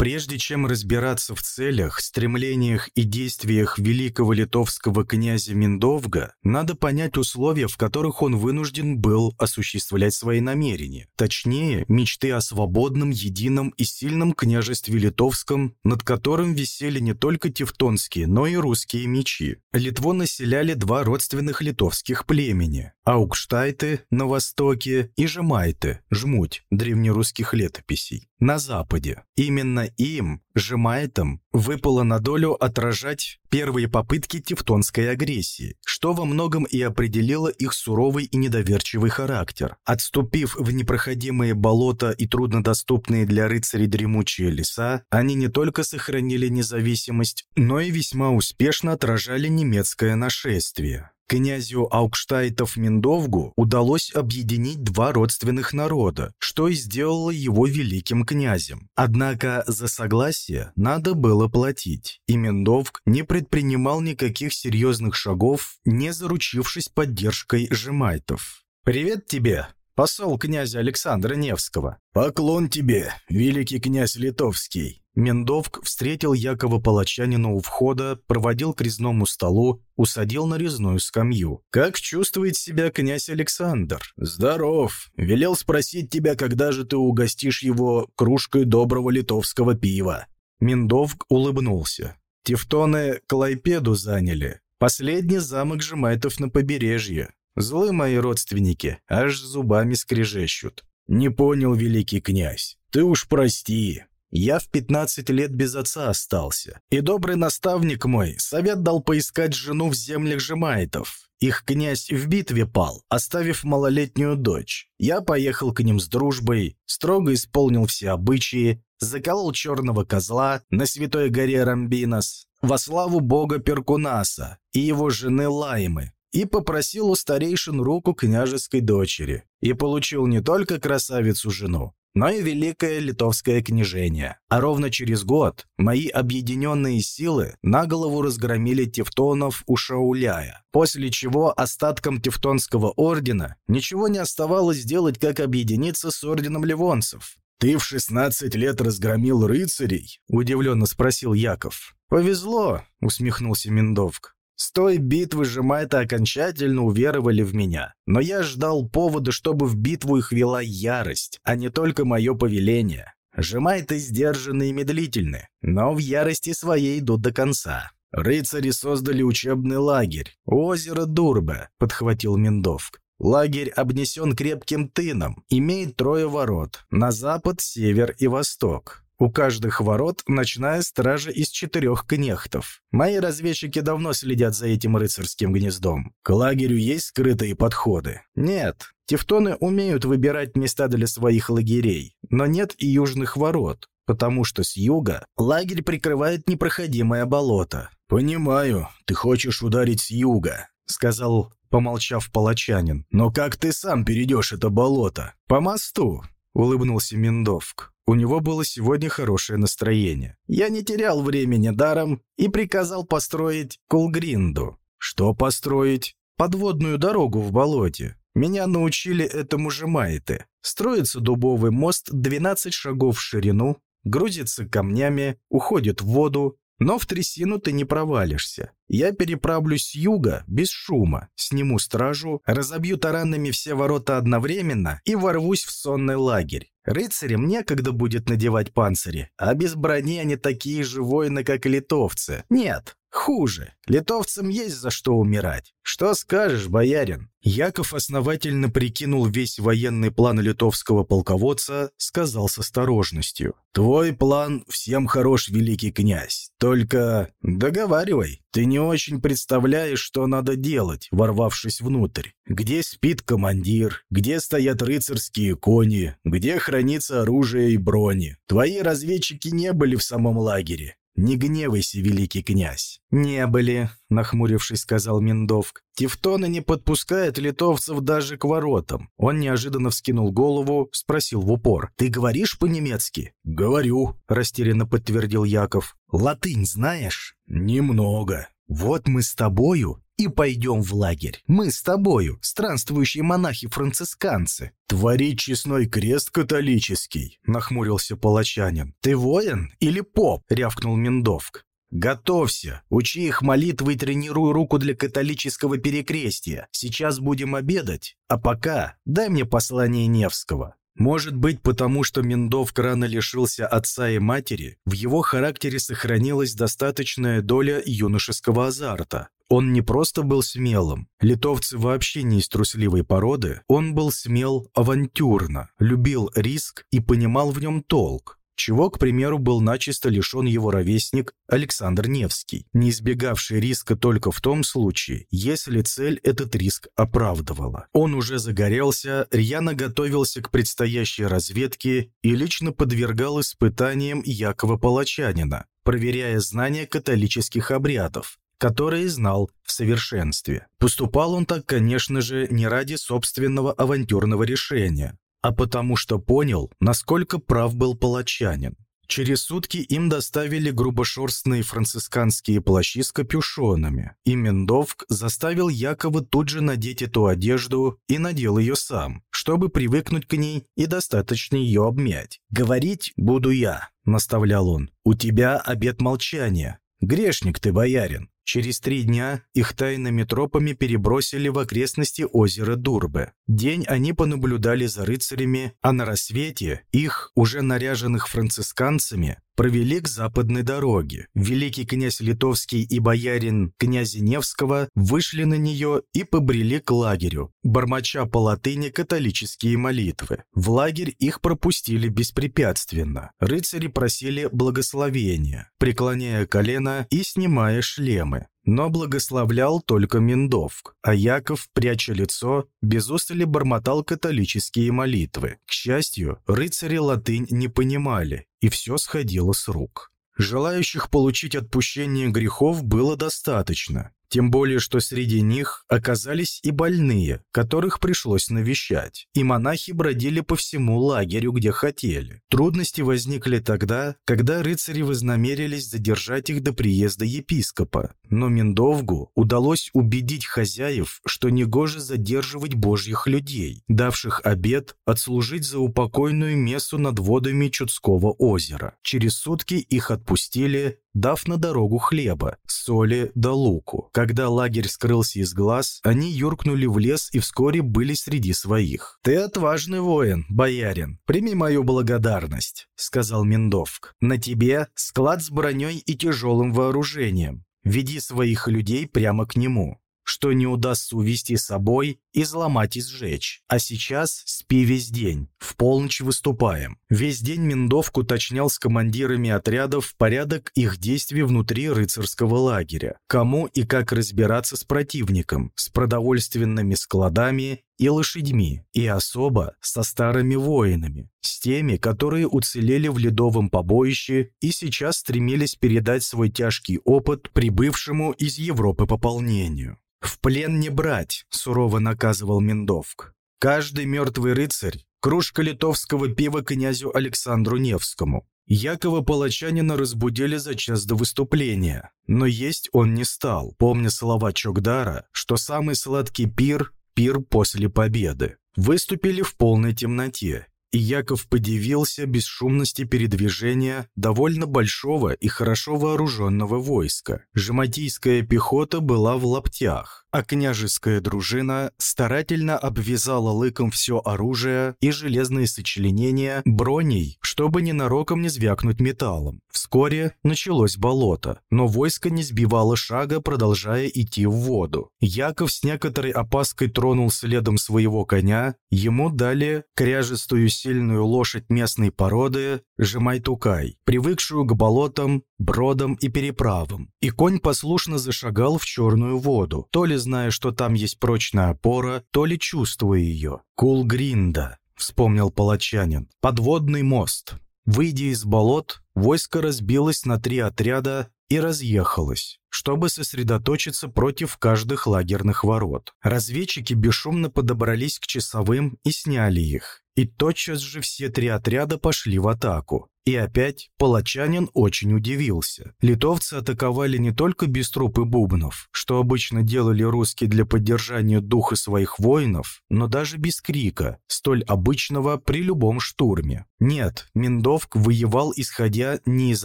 Прежде чем разбираться в целях, стремлениях и действиях великого литовского князя Миндовга, надо понять условия, в которых он вынужден был осуществлять свои намерения. Точнее, мечты о свободном, едином и сильном княжестве литовском, над которым висели не только тевтонские, но и русские мечи. Литву населяли два родственных литовских племени – Аукштайты на востоке и Жемайты, жмуть древнерусских летописей, на западе. Именно им, Жемайтам, выпало на долю отражать первые попытки тевтонской агрессии, что во многом и определило их суровый и недоверчивый характер. Отступив в непроходимые болота и труднодоступные для рыцарей дремучие леса, они не только сохранили независимость, но и весьма успешно отражали немецкое нашествие. Князю Аукштайтов-Миндовгу удалось объединить два родственных народа, что и сделало его великим князем. Однако за согласие надо было платить, и Миндовг не предпринимал никаких серьезных шагов, не заручившись поддержкой жемайтов. «Привет тебе!» посол князя Александра Невского. «Поклон тебе, великий князь Литовский!» Мендовк встретил Якова Палачанина у входа, проводил к резному столу, усадил на резную скамью. «Как чувствует себя князь Александр?» «Здоров. Велел спросить тебя, когда же ты угостишь его кружкой доброго литовского пива». Мендовк улыбнулся. «Тевтоны Клайпеду заняли. Последний замок Жемайтов на побережье. Злы мои родственники, аж зубами скрежещут. Не понял, великий князь. Ты уж прости. Я в 15 лет без отца остался. И добрый наставник мой совет дал поискать жену в землях Жемайтов. Их князь в битве пал, оставив малолетнюю дочь. Я поехал к ним с дружбой, строго исполнил все обычаи, заколол черного козла на святой горе Рамбинос, во славу бога Перкунаса и его жены Лаймы, и попросил у старейшин руку княжеской дочери, и получил не только красавицу-жену, но и великое литовское княжение. А ровно через год мои объединенные силы на голову разгромили тевтонов у Шауляя, после чего остаткам тевтонского ордена ничего не оставалось делать, как объединиться с орденом ливонцев. «Ты в 16 лет разгромил рыцарей?» – удивленно спросил Яков. «Повезло», — усмехнулся Миндовк. «С той битвы Жемайта окончательно уверовали в меня. Но я ждал повода, чтобы в битву их вела ярость, а не только мое повеление. Жемайты сдержаны и медлительны, но в ярости своей идут до конца. Рыцари создали учебный лагерь. Озеро Дурбе», — подхватил Миндовк. Лагерь обнесен крепким тыном, имеет трое ворот – на запад, север и восток. У каждых ворот ночная стража из четырех кнехтов. Мои разведчики давно следят за этим рыцарским гнездом. К лагерю есть скрытые подходы? Нет. Тевтоны умеют выбирать места для своих лагерей, но нет и южных ворот, потому что с юга лагерь прикрывает непроходимое болото. «Понимаю, ты хочешь ударить с юга», — сказал, помолчав палачанин. «Но как ты сам перейдешь это болото?» «По мосту», — улыбнулся Миндовк. У него было сегодня хорошее настроение. Я не терял времени даром и приказал построить Кулгринду. Что построить? Подводную дорогу в болоте. Меня научили этому же майты. Строится дубовый мост 12 шагов в ширину, грузится камнями, уходит в воду, но в трясину ты не провалишься. Я переправлюсь с юга, без шума, сниму стражу, разобью таранами все ворота одновременно и ворвусь в сонный лагерь. Рыцарям некогда будет надевать панцири, а без брони они такие же воины, как литовцы. Нет, Хуже. Литовцам есть за что умирать. Что скажешь, боярин?» Яков основательно прикинул весь военный план литовского полководца, сказал с осторожностью. «Твой план всем хорош, великий князь. Только договаривай. Ты не очень представляешь, что надо делать, ворвавшись внутрь. Где спит командир, где стоят рыцарские кони, где хранится оружие и брони. Твои разведчики не были в самом лагере. «Не гневайся, великий князь». «Не были», — нахмурившись, сказал Миндовк. «Тевтоны не подпускают литовцев даже к воротам». Он неожиданно вскинул голову, спросил в упор. «Ты говоришь по-немецки?» «Говорю», — растерянно подтвердил Яков. «Латынь знаешь?» «Немного». «Вот мы с тобою и пойдем в лагерь. Мы с тобою, странствующие монахи-францисканцы». «Творить честной крест католический», — нахмурился палачанин. «Ты воин или поп?» — рявкнул Миндовк. «Готовься! Учи их молитвы и тренируй руку для католического перекрестия. Сейчас будем обедать, а пока дай мне послание Невского». Может быть, потому что Миндовк рано лишился отца и матери, в его характере сохранилась достаточная доля юношеского азарта. Он не просто был смелым, литовцы вообще не из трусливой породы, он был смел авантюрно, любил риск и понимал в нем толк чего, к примеру, был начисто лишен его ровесник Александр Невский, не избегавший риска только в том случае, если цель этот риск оправдывала. Он уже загорелся, рьяно готовился к предстоящей разведке и лично подвергал испытаниям Якова Палачанина, проверяя знания католических обрядов, которые знал в совершенстве. Поступал он так, конечно же, не ради собственного авантюрного решения, а потому что понял, насколько прав был палачанин. Через сутки им доставили грубошерстные францисканские плащи с капюшонами, и Мендовк заставил Якова тут же надеть эту одежду и надел ее сам, чтобы привыкнуть к ней и достаточно ее обмять. «Говорить буду я», — наставлял он. «У тебя обет молчания. Грешник ты, боярин. Через три дня их тайными тропами перебросили в окрестности озера Дурбе. День они понаблюдали за рыцарями, а на рассвете их, уже наряженных францисканцами, провели к западной дороге. Великий князь Литовский и боярин князя Невского вышли на нее и побрели к лагерю, бормоча по латыни католические молитвы. В лагерь их пропустили беспрепятственно. Рыцари просили благословения, преклоняя колено и снимая шлемы. Но благословлял только Миндовк, а Яков, пряча лицо, без устали бормотал католические молитвы. К счастью, рыцари латынь не понимали, и все сходило с рук. Желающих получить отпущение грехов было достаточно, тем более, что среди них оказались и больные, которых пришлось навещать. И монахи бродили по всему лагерю, где хотели. Трудности возникли тогда, когда рыцари вознамерились задержать их до приезда епископа. Но Миндовгу удалось убедить хозяев, что негоже задерживать божьих людей, давших обет отслужить за упокойную мессу над водами Чудского озера. Через сутки их отпустили, дав на дорогу хлеба, соли да луку. Когда лагерь скрылся из глаз, они юркнули в лес и вскоре были среди своих. «Ты отважный воин, боярин, прими мою благодарность», — сказал Миндовк. «На тебе склад с броней и тяжелым вооружением. Веди своих людей прямо к нему что не удастся увести с собой, изломать и сжечь. А сейчас спи весь день. В полночь выступаем. Весь день Миндовк уточнял с командирами отрядов порядок их действий внутри рыцарского лагеря. Кому и как разбираться с противником, с продовольственными складами и лошадьми, и особо со старыми воинами, с теми, которые уцелели в ледовом побоище и сейчас стремились передать свой тяжкий опыт прибывшему из Европы пополнению. «В плен не брать», — сурово наказывал Миндовк. «Каждый мертвый рыцарь — кружка литовского пива князю Александру Невскому». Якова Палачанина разбудили за час до выступления, но есть он не стал, помня слова Чокдара, что самый сладкий пир – пир после победы. Выступили в полной темноте, и Яков подивился бесшумности передвижения довольно большого и хорошо вооруженного войска. Жематийская пехота была в лаптях, а княжеская дружина старательно обвязала лыком все оружие и железные сочленения броней, чтобы ненароком не звякнуть металлом. Вскоре началось болото, но войско не сбивало шага, продолжая идти в воду. Яков с некоторой опаской тронул следом своего коня, ему дали кряжестую сильную лошадь местной породы Жемайтукай, привыкшую к болотам, бродам и переправам. И конь послушно зашагал в черную воду, то ли зная, что там есть прочная опора, то ли чувствуя ее. Кулгринда, вспомнил палачанин, подводный мост. Выйдя из болот, войско разбилось на три отряда и разъехалось, чтобы сосредоточиться против каждых лагерных ворот. Разведчики бесшумно подобрались к часовым и сняли их. И тотчас же все три отряда пошли в атаку. И опять палачанин очень удивился. Литовцы атаковали не только без труп и бубнов, что обычно делали русские для поддержания духа своих воинов, но даже без крика, столь обычного при любом штурме. Нет, Миндовк воевал исходя не из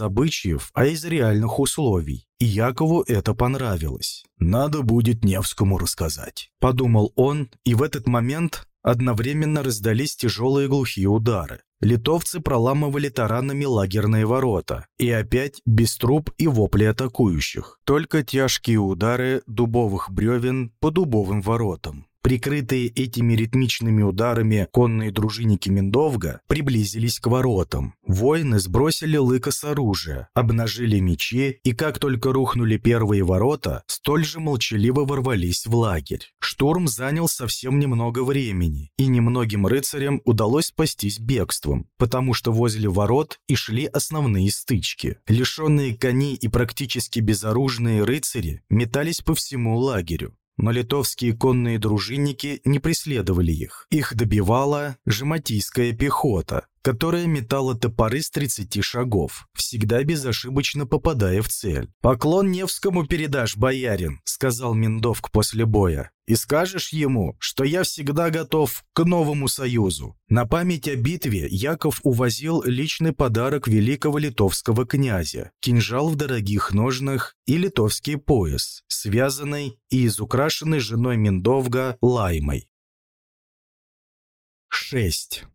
обычаев, а из реальных условий. И Якову это понравилось. «Надо будет Невскому рассказать», — подумал он, и в этот момент одновременно раздались тяжелые глухие удары. Литовцы проламывали таранами лагерные ворота. И опять без труб и вопли атакующих. Только тяжкие удары дубовых бревен по дубовым воротам. Прикрытые этими ритмичными ударами конные дружинники Миндовга приблизились к воротам. Воины сбросили лыка с оружия, обнажили мечи и, как только рухнули первые ворота, столь же молчаливо ворвались в лагерь. Штурм занял совсем немного времени, и немногим рыцарям удалось спастись бегством, потому что возле ворот и шли основные стычки. Лишенные коней и практически безоружные рыцари метались по всему лагерю но литовские конные дружинники не преследовали их. Их добивала жематийская пехота, которая метала топоры с 30 шагов, всегда безошибочно попадая в цель. «Поклон Невскому передашь, боярин», — сказал Миндовк после боя и скажешь ему, что я всегда готов к новому союзу. На память о битве Яков увозил личный подарок великого литовского князя – кинжал в дорогих ножнах и литовский пояс, связанный и изукрашенный женой Миндовга Лаймой. 6.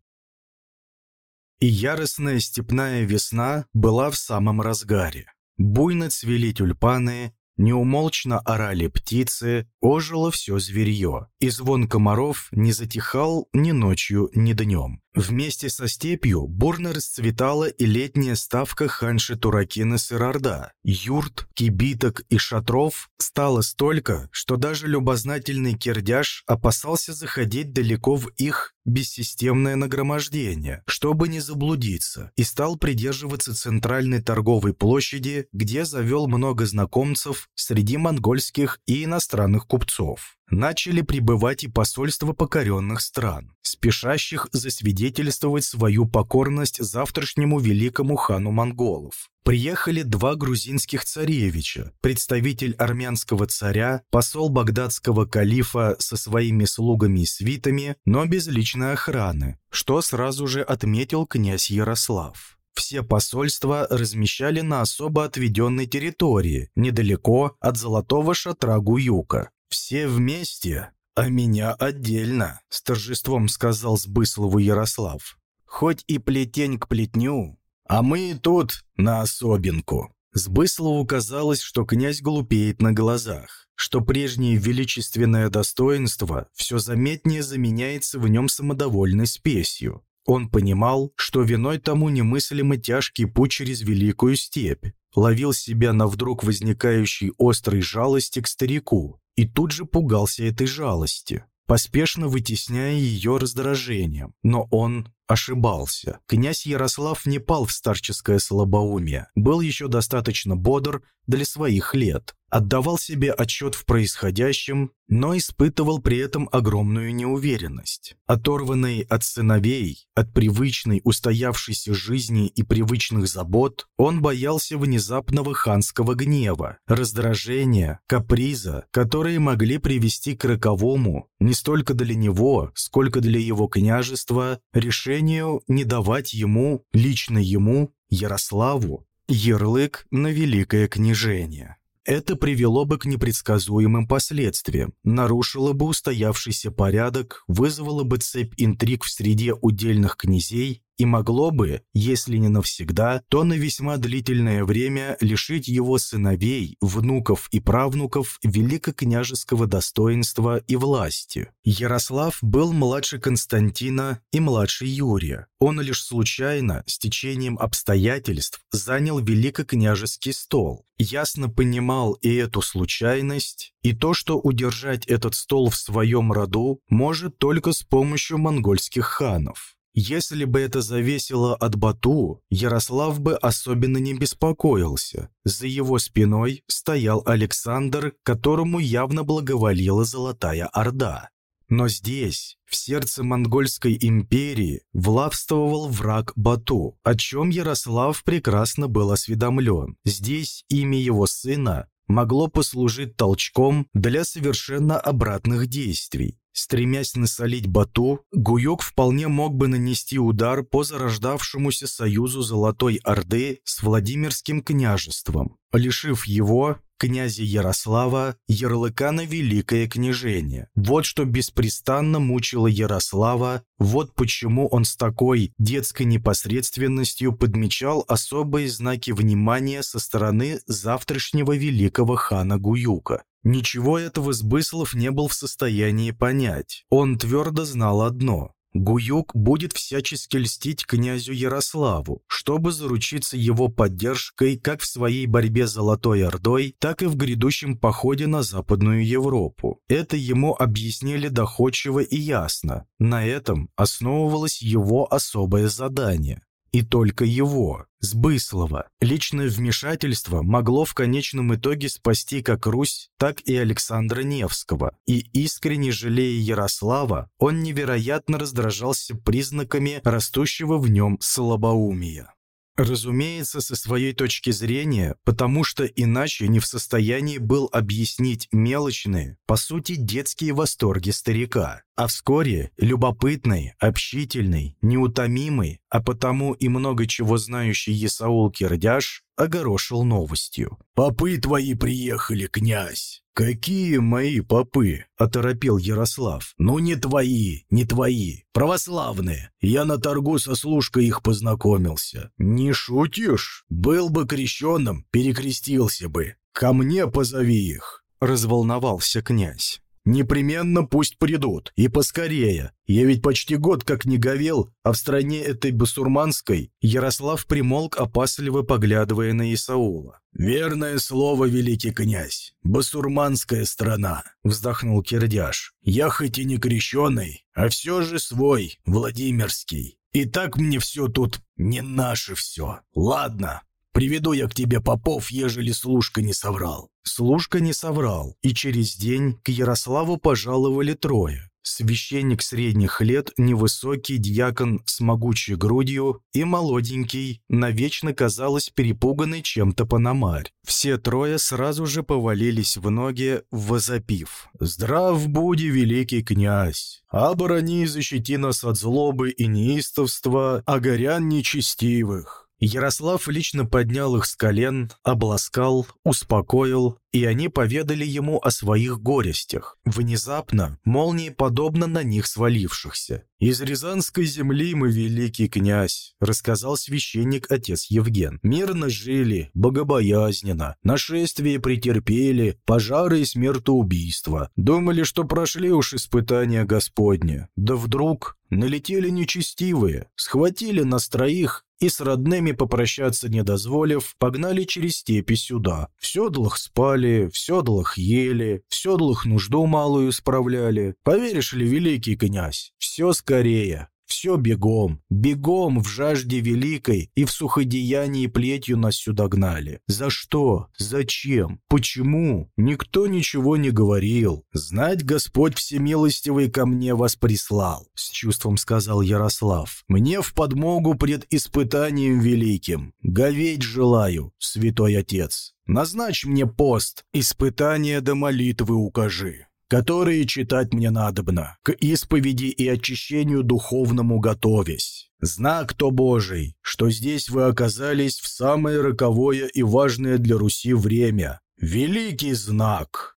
И яростная степная весна была в самом разгаре. Буйно цвели тюльпаны, Неумолчно орали птицы, ожило все зверье, и звон комаров не затихал ни ночью, ни днем. Вместе со степью бурно расцветала и летняя ставка ханши Туракина Сырорда. Юрт, кибиток и шатров стало столько, что даже любознательный кирдяш опасался заходить далеко в их бессистемное нагромождение, чтобы не заблудиться, и стал придерживаться центральной торговой площади, где завел много знакомцев среди монгольских и иностранных купцов начали прибывать и посольства покоренных стран, спешащих засвидетельствовать свою покорность завтрашнему великому хану монголов. Приехали два грузинских царевича, представитель армянского царя, посол багдадского калифа со своими слугами и свитами, но без личной охраны, что сразу же отметил князь Ярослав. Все посольства размещали на особо отведенной территории, недалеко от золотого шатра Гуюка, «Все вместе, а меня отдельно», — с торжеством сказал Сбыслову Ярослав. «Хоть и плетень к плетню, а мы тут на особенку». Сбыслову казалось, что князь глупеет на глазах, что прежнее величественное достоинство все заметнее заменяется в нем самодовольной спесью. Он понимал, что виной тому немыслимо тяжкий путь через Великую Степь, ловил себя на вдруг возникающей острой жалости к старику, и тут же пугался этой жалости, поспешно вытесняя ее раздражением. Но он ошибался. Князь Ярослав не пал в старческое слабоумие, был еще достаточно бодр для своих лет отдавал себе отчет в происходящем, но испытывал при этом огромную неуверенность. Оторванный от сыновей, от привычной устоявшейся жизни и привычных забот, он боялся внезапного ханского гнева, раздражения, каприза, которые могли привести к роковому, не столько для него, сколько для его княжества, решению не давать ему, лично ему, Ярославу, ярлык на великое княжение. Это привело бы к непредсказуемым последствиям, нарушило бы устоявшийся порядок, вызвало бы цепь интриг в среде удельных князей и могло бы, если не навсегда, то на весьма длительное время лишить его сыновей, внуков и правнуков великокняжеского достоинства и власти. Ярослав был младше Константина и младше Юрия. Он лишь случайно, с течением обстоятельств, занял великокняжеский стол. Ясно понимал и эту случайность, и то, что удержать этот стол в своем роду может только с помощью монгольских ханов. Если бы это зависело от Бату, Ярослав бы особенно не беспокоился. За его спиной стоял Александр, которому явно благоволила Золотая Орда. Но здесь, в сердце Монгольской империи, влавствовал враг Бату, о чем Ярослав прекрасно был осведомлен. Здесь имя его сына могло послужить толчком для совершенно обратных действий. Стремясь насолить Бату, Гуёк вполне мог бы нанести удар по зарождавшемуся союзу Золотой Орды с Владимирским княжеством, лишив его, князя Ярослава, ярлыка на Великое княжение. Вот что беспрестанно мучило Ярослава, вот почему он с такой детской непосредственностью подмечал особые знаки внимания со стороны завтрашнего великого хана Гуюка. Ничего этого Сбыслов не был в состоянии понять. Он твердо знал одно. Гуюк будет всячески льстить князю Ярославу, чтобы заручиться его поддержкой как в своей борьбе с Золотой Ордой, так и в грядущем походе на Западную Европу. Это ему объяснили доходчиво и ясно. На этом основывалось его особое задание. И только его. Сбыслова. Личное вмешательство могло в конечном итоге спасти как Русь, так и Александра Невского. И искренне жалея Ярослава, он невероятно раздражался признаками растущего в нем слабоумия. Разумеется, со своей точки зрения, потому что иначе не в состоянии был объяснить мелочные, по сути, детские восторги старика. А вскоре любопытный, общительный, неутомимый, а потому и много чего знающий Есаул Кирдяш огорошил новостью. «Попы твои приехали, князь!» «Какие мои попы?» – оторопел Ярослав. «Ну, не твои, не твои. Православные. Я на торгу со служкой их познакомился». «Не шутишь? Был бы крещенным, перекрестился бы. Ко мне позови их», – разволновался князь. Непременно пусть придут. И поскорее. Я ведь почти год как не говел, а в стране этой басурманской Ярослав примолк, опасливо поглядывая на Исаула. «Верное слово, великий князь. Басурманская страна», — вздохнул Кирдяш. «Я хоть и не крещеный, а все же свой, Владимирский. И так мне все тут не наше все. Ладно, Приведу я к тебе попов, ежели служка не соврал». Служка не соврал, и через день к Ярославу пожаловали трое. Священник средних лет, невысокий дьякон с могучей грудью и молоденький, навечно казалось перепуганный чем-то пономарь. Все трое сразу же повалились в ноги, возопив. «Здрав буди, великий князь! Оборони и защити нас от злобы и неистовства, а горян нечестивых!» Ярослав лично поднял их с колен, обласкал, успокоил, и они поведали ему о своих горестях, внезапно, молнии подобно на них свалившихся. «Из Рязанской земли мы, великий князь», — рассказал священник отец Евген. «Мирно жили, богобоязненно, нашествие претерпели, пожары и смертоубийства. Думали, что прошли уж испытания Господне. Да вдруг налетели нечестивые, схватили нас троих и с родными попрощаться не дозволив, погнали через степи сюда. В седлах спали, в седлах ели, в седлах нужду малую справляли. Поверишь ли, великий князь, все скорее. Все бегом, бегом в жажде великой и в суходеянии плетью нас сюда гнали. За что? Зачем? Почему? Никто ничего не говорил. Знать Господь Всемилостивый ко мне вас прислал, с чувством сказал Ярослав. Мне в подмогу пред испытанием великим. Говеть желаю, святой отец. Назначь мне пост, испытания до молитвы укажи которые читать мне надобно, к исповеди и очищению духовному готовясь. Знак то Божий, что здесь вы оказались в самое роковое и важное для Руси время. Великий знак!»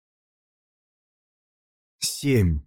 7.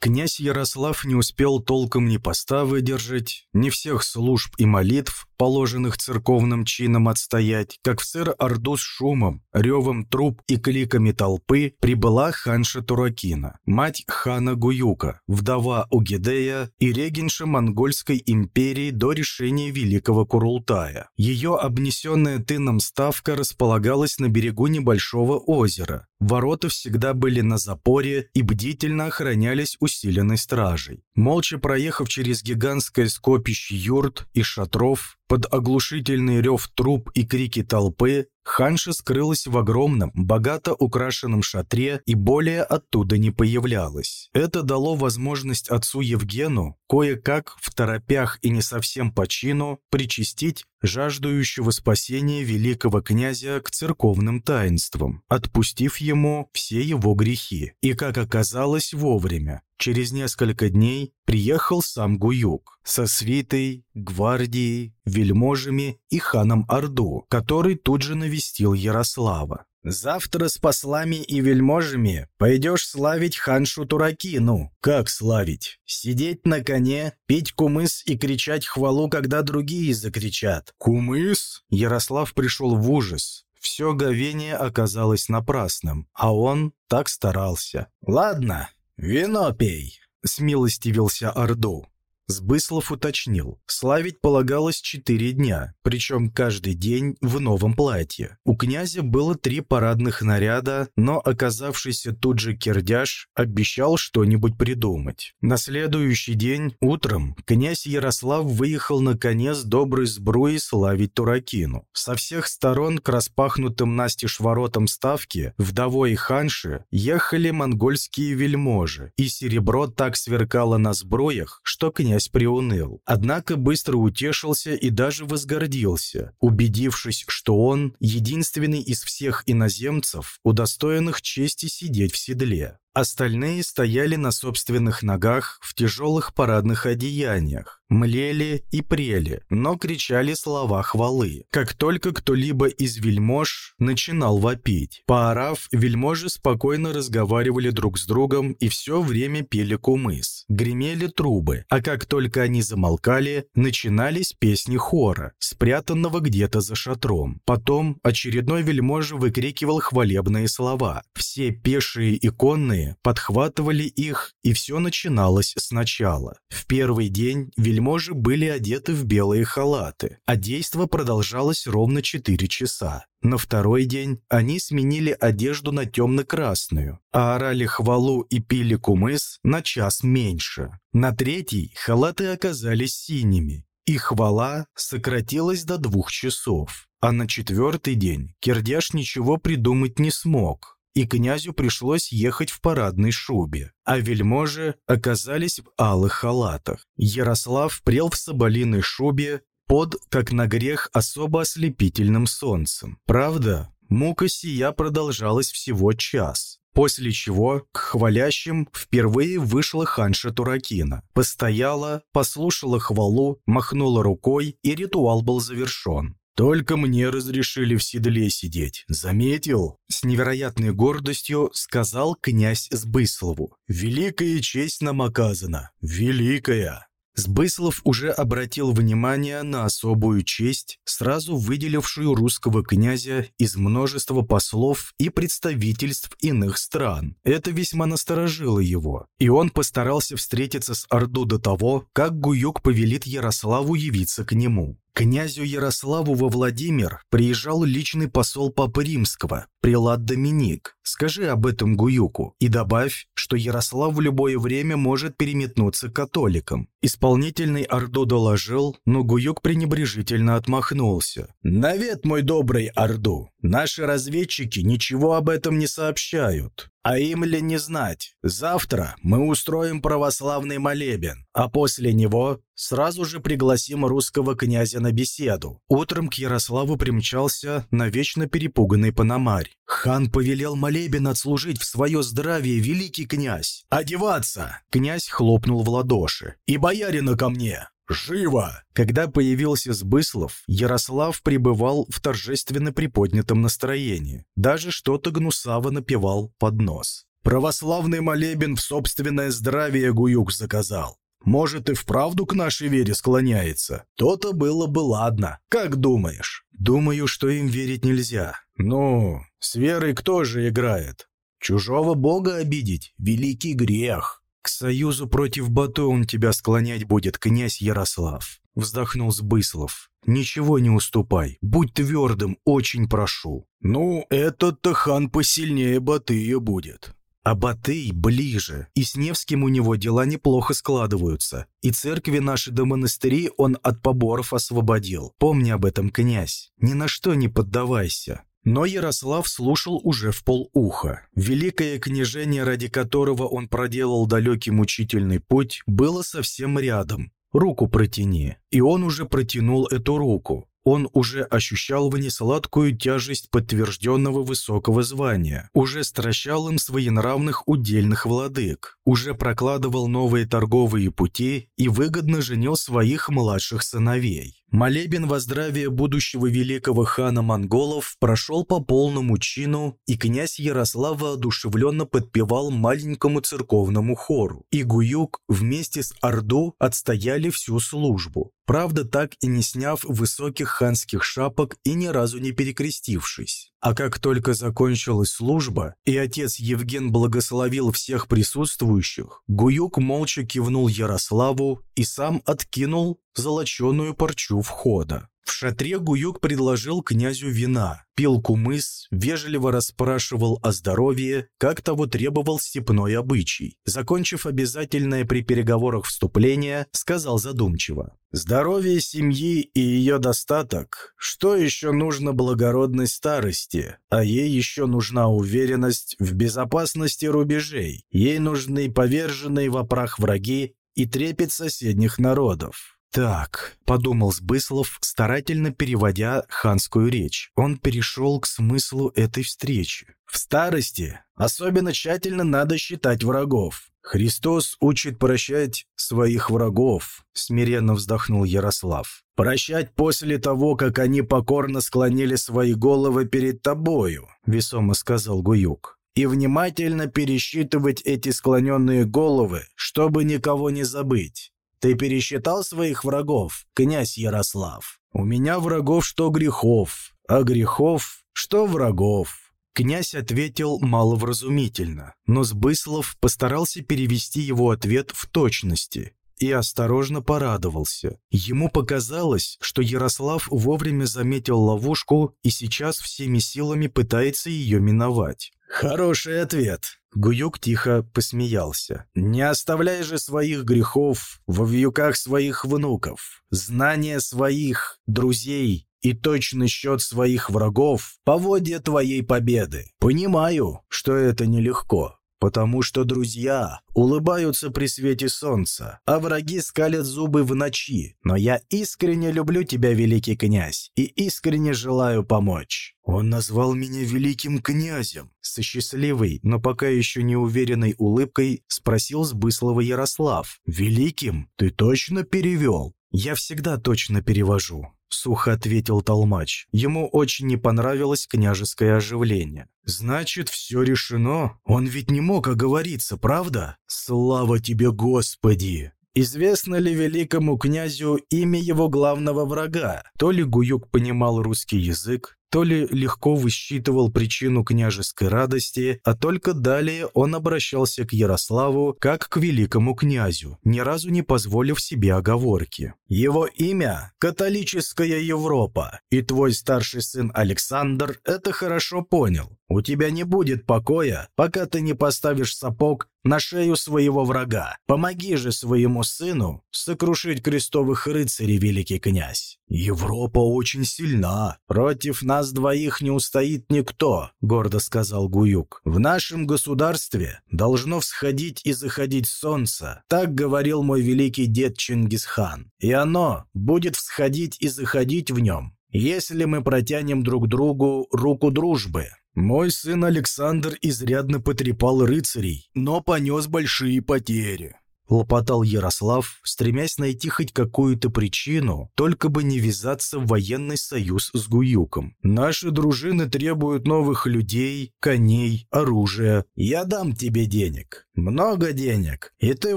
Князь Ярослав не успел толком ни поста выдержать, ни всех служб и молитв, положенных церковным чином отстоять, как в сыр-орду с шумом, ревом труп и кликами толпы прибыла ханша Туракина, мать хана Гуюка, вдова Угидея и регенша Монгольской империи до решения Великого Курултая. Ее обнесенная тыном ставка располагалась на берегу небольшого озера. Ворота всегда были на запоре и бдительно охранялись усиленной стражей. Молча проехав через гигантское скопище юрт и шатров, под оглушительный рев труб и крики толпы Ханша скрылась в огромном, богато украшенном шатре и более оттуда не появлялась. Это дало возможность отцу Евгену кое-как в торопях и не совсем по чину причастить жаждущего спасения великого князя к церковным таинствам, отпустив ему все его грехи. И, как оказалось, вовремя. Через несколько дней приехал сам Гуюк со свитой, гвардией, вельможами и ханом Орду, который тут же навестил Ярослава. «Завтра с послами и вельможами пойдешь славить ханшу Туракину». «Как славить?» «Сидеть на коне, пить кумыс и кричать хвалу, когда другие закричат». «Кумыс?» Ярослав пришел в ужас. Все говение оказалось напрасным, а он так старался. «Ладно, вино пей», — смилостивился Орду. Сбыслов уточнил. Славить полагалось четыре дня, причем каждый день в новом платье. У князя было три парадных наряда, но оказавшийся тут же кирдяш обещал что-нибудь придумать. На следующий день, утром, князь Ярослав выехал на коне с доброй сбруей славить Туракину. Со всех сторон к распахнутым настежь воротам ставки, вдовой и ханши, ехали монгольские вельможи, и серебро так сверкало на сброях, что князь князь приуныл. Однако быстро утешился и даже возгордился, убедившись, что он единственный из всех иноземцев, удостоенных чести сидеть в седле. Остальные стояли на собственных ногах в тяжелых парадных одеяниях, млели и прели, но кричали слова хвалы. Как только кто-либо из вельмож начинал вопить. Поорав, вельможи спокойно разговаривали друг с другом и все время пели кумыс. Гремели трубы, а как только они замолкали, начинались песни хора, спрятанного где-то за шатром. Потом очередной вельможа выкрикивал хвалебные слова. Все пешие и конные подхватывали их, и все начиналось сначала. В первый день вельможи были одеты в белые халаты, а действо продолжалось ровно 4 часа. На второй день они сменили одежду на темно-красную, а орали хвалу и пили кумыс на час меньше. На третий халаты оказались синими, и хвала сократилась до двух часов. А на четвертый день Кирдяш ничего придумать не смог, и князю пришлось ехать в парадной шубе, а вельможи оказались в алых халатах. Ярослав прел в соболиной шубе под, как на грех, особо ослепительным солнцем. Правда, мука сия продолжалась всего час. После чего к хвалящим впервые вышла ханша Туракина. Постояла, послушала хвалу, махнула рукой, и ритуал был завершен. Только мне разрешили в седле сидеть. Заметил?» С невероятной гордостью сказал князь Сбыслову. «Великая честь нам оказана. Великая!» Сбыслов уже обратил внимание на особую честь, сразу выделившую русского князя из множества послов и представительств иных стран. Это весьма насторожило его, и он постарался встретиться с Орду до того, как Гуюк повелит Ярославу явиться к нему князю Ярославу во Владимир приезжал личный посол Папы Римского, прилад Доминик. Скажи об этом Гуюку и добавь, что Ярослав в любое время может переметнуться к католикам. Исполнительный Орду доложил, но Гуюк пренебрежительно отмахнулся. «Навет, мой добрый Орду, наши разведчики ничего об этом не сообщают. А им ли не знать? Завтра мы устроим православный молебен, а после него сразу же пригласим русского князя на беседу. Утром к Ярославу примчался навечно перепуганный Пономарь. Хан повелел молебен отслужить в свое здравие великий князь. «Одеваться!» Князь хлопнул в ладоши. «И боярина ко мне!» «Живо!» Когда появился Сбыслов, Ярослав пребывал в торжественно приподнятом настроении. Даже что-то гнусаво напевал под нос. «Православный молебен в собственное здравие Гуюк заказал. Может, и вправду к нашей вере склоняется? То-то было бы ладно. Как думаешь?» «Думаю, что им верить нельзя». «Ну, с верой кто же играет? Чужого бога обидеть – великий грех». «К союзу против Бату он тебя склонять будет, князь Ярослав», — вздохнул Сбыслов. «Ничего не уступай, будь твердым, очень прошу». «Ну, этот-то хан посильнее Батыя будет». А Батый ближе, и с Невским у него дела неплохо складываются. И церкви наши до монастырей он от поборов освободил. Помни об этом, князь. Ни на что не поддавайся. Но Ярослав слушал уже в полуха. Великое княжение, ради которого он проделал далекий мучительный путь, было совсем рядом. Руку протяни. И он уже протянул эту руку он уже ощущал в ней сладкую тяжесть подтвержденного высокого звания, уже стращал им своенравных удельных владык, уже прокладывал новые торговые пути и выгодно женил своих младших сыновей. Молебен во здравие будущего великого хана монголов прошел по полному чину, и князь Ярослав воодушевленно подпевал маленькому церковному хору. И Гуюк вместе с Орду отстояли всю службу. Правда, так и не сняв высоких ханских шапок и ни разу не перекрестившись. А как только закончилась служба, и отец Евген благословил всех присутствующих, Гуюк молча кивнул Ярославу и сам откинул золоченую парчу входа. В шатре Гуюк предложил князю вина, пил кумыс, вежливо расспрашивал о здоровье, как того требовал степной обычай. Закончив обязательное при переговорах вступление, сказал задумчиво. «Здоровье семьи и ее достаток. Что еще нужно благородной старости? А ей еще нужна уверенность в безопасности рубежей. Ей нужны поверженные в опрах враги и трепет соседних народов. «Так», — подумал Сбыслов, старательно переводя ханскую речь. Он перешел к смыслу этой встречи. «В старости особенно тщательно надо считать врагов. Христос учит прощать своих врагов», — смиренно вздохнул Ярослав. «Прощать после того, как они покорно склонили свои головы перед тобою», — весомо сказал Гуюк и внимательно пересчитывать эти склоненные головы, чтобы никого не забыть. Ты пересчитал своих врагов, князь Ярослав? У меня врагов что грехов, а грехов что врагов». Князь ответил маловразумительно, но Сбыслов постарался перевести его ответ в точности и осторожно порадовался. Ему показалось, что Ярослав вовремя заметил ловушку и сейчас всеми силами пытается ее миновать. «Хороший ответ», Гуюк тихо посмеялся. «Не оставляй же своих грехов во вьюках своих внуков. Знание своих друзей и точный счет своих врагов – поводья твоей победы. Понимаю, что это нелегко, потому что друзья улыбаются при свете солнца, а враги скалят зубы в ночи. Но я искренне люблю тебя, великий князь, и искренне желаю помочь». Он назвал меня великим князем. Со счастливой, но пока еще не уверенной улыбкой спросил Сбыслова Ярослав. «Великим? Ты точно перевел?» «Я всегда точно перевожу», — сухо ответил Толмач. Ему очень не понравилось княжеское оживление. «Значит, все решено? Он ведь не мог оговориться, правда? Слава тебе, Господи!» Известно ли великому князю имя его главного врага? То ли Гуюк понимал русский язык, то ли легко высчитывал причину княжеской радости, а только далее он обращался к Ярославу как к великому князю, ни разу не позволив себе оговорки. «Его имя – католическая Европа, и твой старший сын Александр это хорошо понял. У тебя не будет покоя, пока ты не поставишь сапог на шею своего врага. Помоги же своему сыну сокрушить крестовых рыцарей, великий князь. Европа очень сильна. Против нас двоих не устоит никто, гордо сказал Гуюк. В нашем государстве должно всходить и заходить солнце. Так говорил мой великий дед Чингисхан. И оно будет всходить и заходить в нем, если мы протянем друг другу руку дружбы. Мой сын Александр изрядно потрепал рыцарей, но понес большие потери. Лопотал Ярослав, стремясь найти хоть какую-то причину, только бы не ввязаться в военный союз с Гуюком. «Наши дружины требуют новых людей, коней, оружия. Я дам тебе денег. Много денег. И ты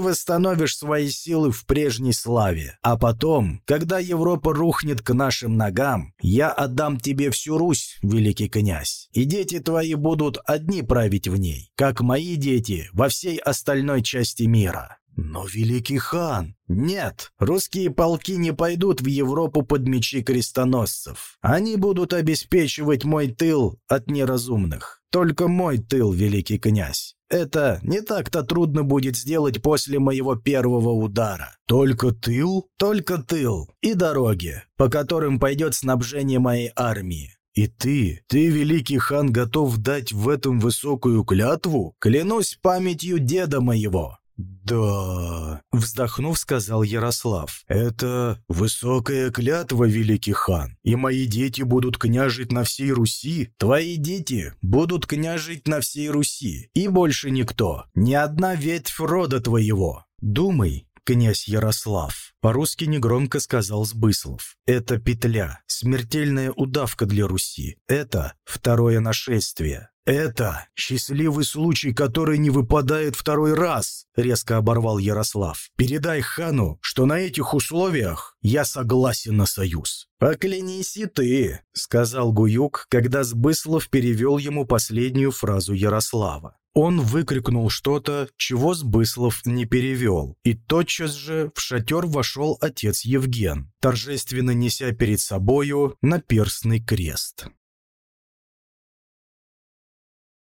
восстановишь свои силы в прежней славе. А потом, когда Европа рухнет к нашим ногам, я отдам тебе всю Русь, великий князь. И дети твои будут одни править в ней, как мои дети во всей остальной части мира». «Но великий хан...» «Нет, русские полки не пойдут в Европу под мечи крестоносцев. Они будут обеспечивать мой тыл от неразумных. Только мой тыл, великий князь. Это не так-то трудно будет сделать после моего первого удара. Только тыл? Только тыл. И дороги, по которым пойдет снабжение моей армии. «И ты, ты, великий хан, готов дать в этом высокую клятву? Клянусь памятью деда моего, «Да...» — вздохнув, сказал Ярослав. «Это высокая клятва, великий хан, и мои дети будут княжить на всей Руси. Твои дети будут княжить на всей Руси, и больше никто, ни одна ветвь рода твоего. Думай, князь Ярослав», — по-русски негромко сказал Сбыслов. «Это петля, смертельная удавка для Руси. Это второе нашествие. «Это счастливый случай, который не выпадает второй раз», — резко оборвал Ярослав. «Передай хану, что на этих условиях я согласен на союз». «Поклянись и ты», — сказал Гуюк, когда Сбыслов перевел ему последнюю фразу Ярослава. Он выкрикнул что-то, чего Сбыслов не перевел, и тотчас же в шатер вошел отец Евген, торжественно неся перед собою наперстный крест.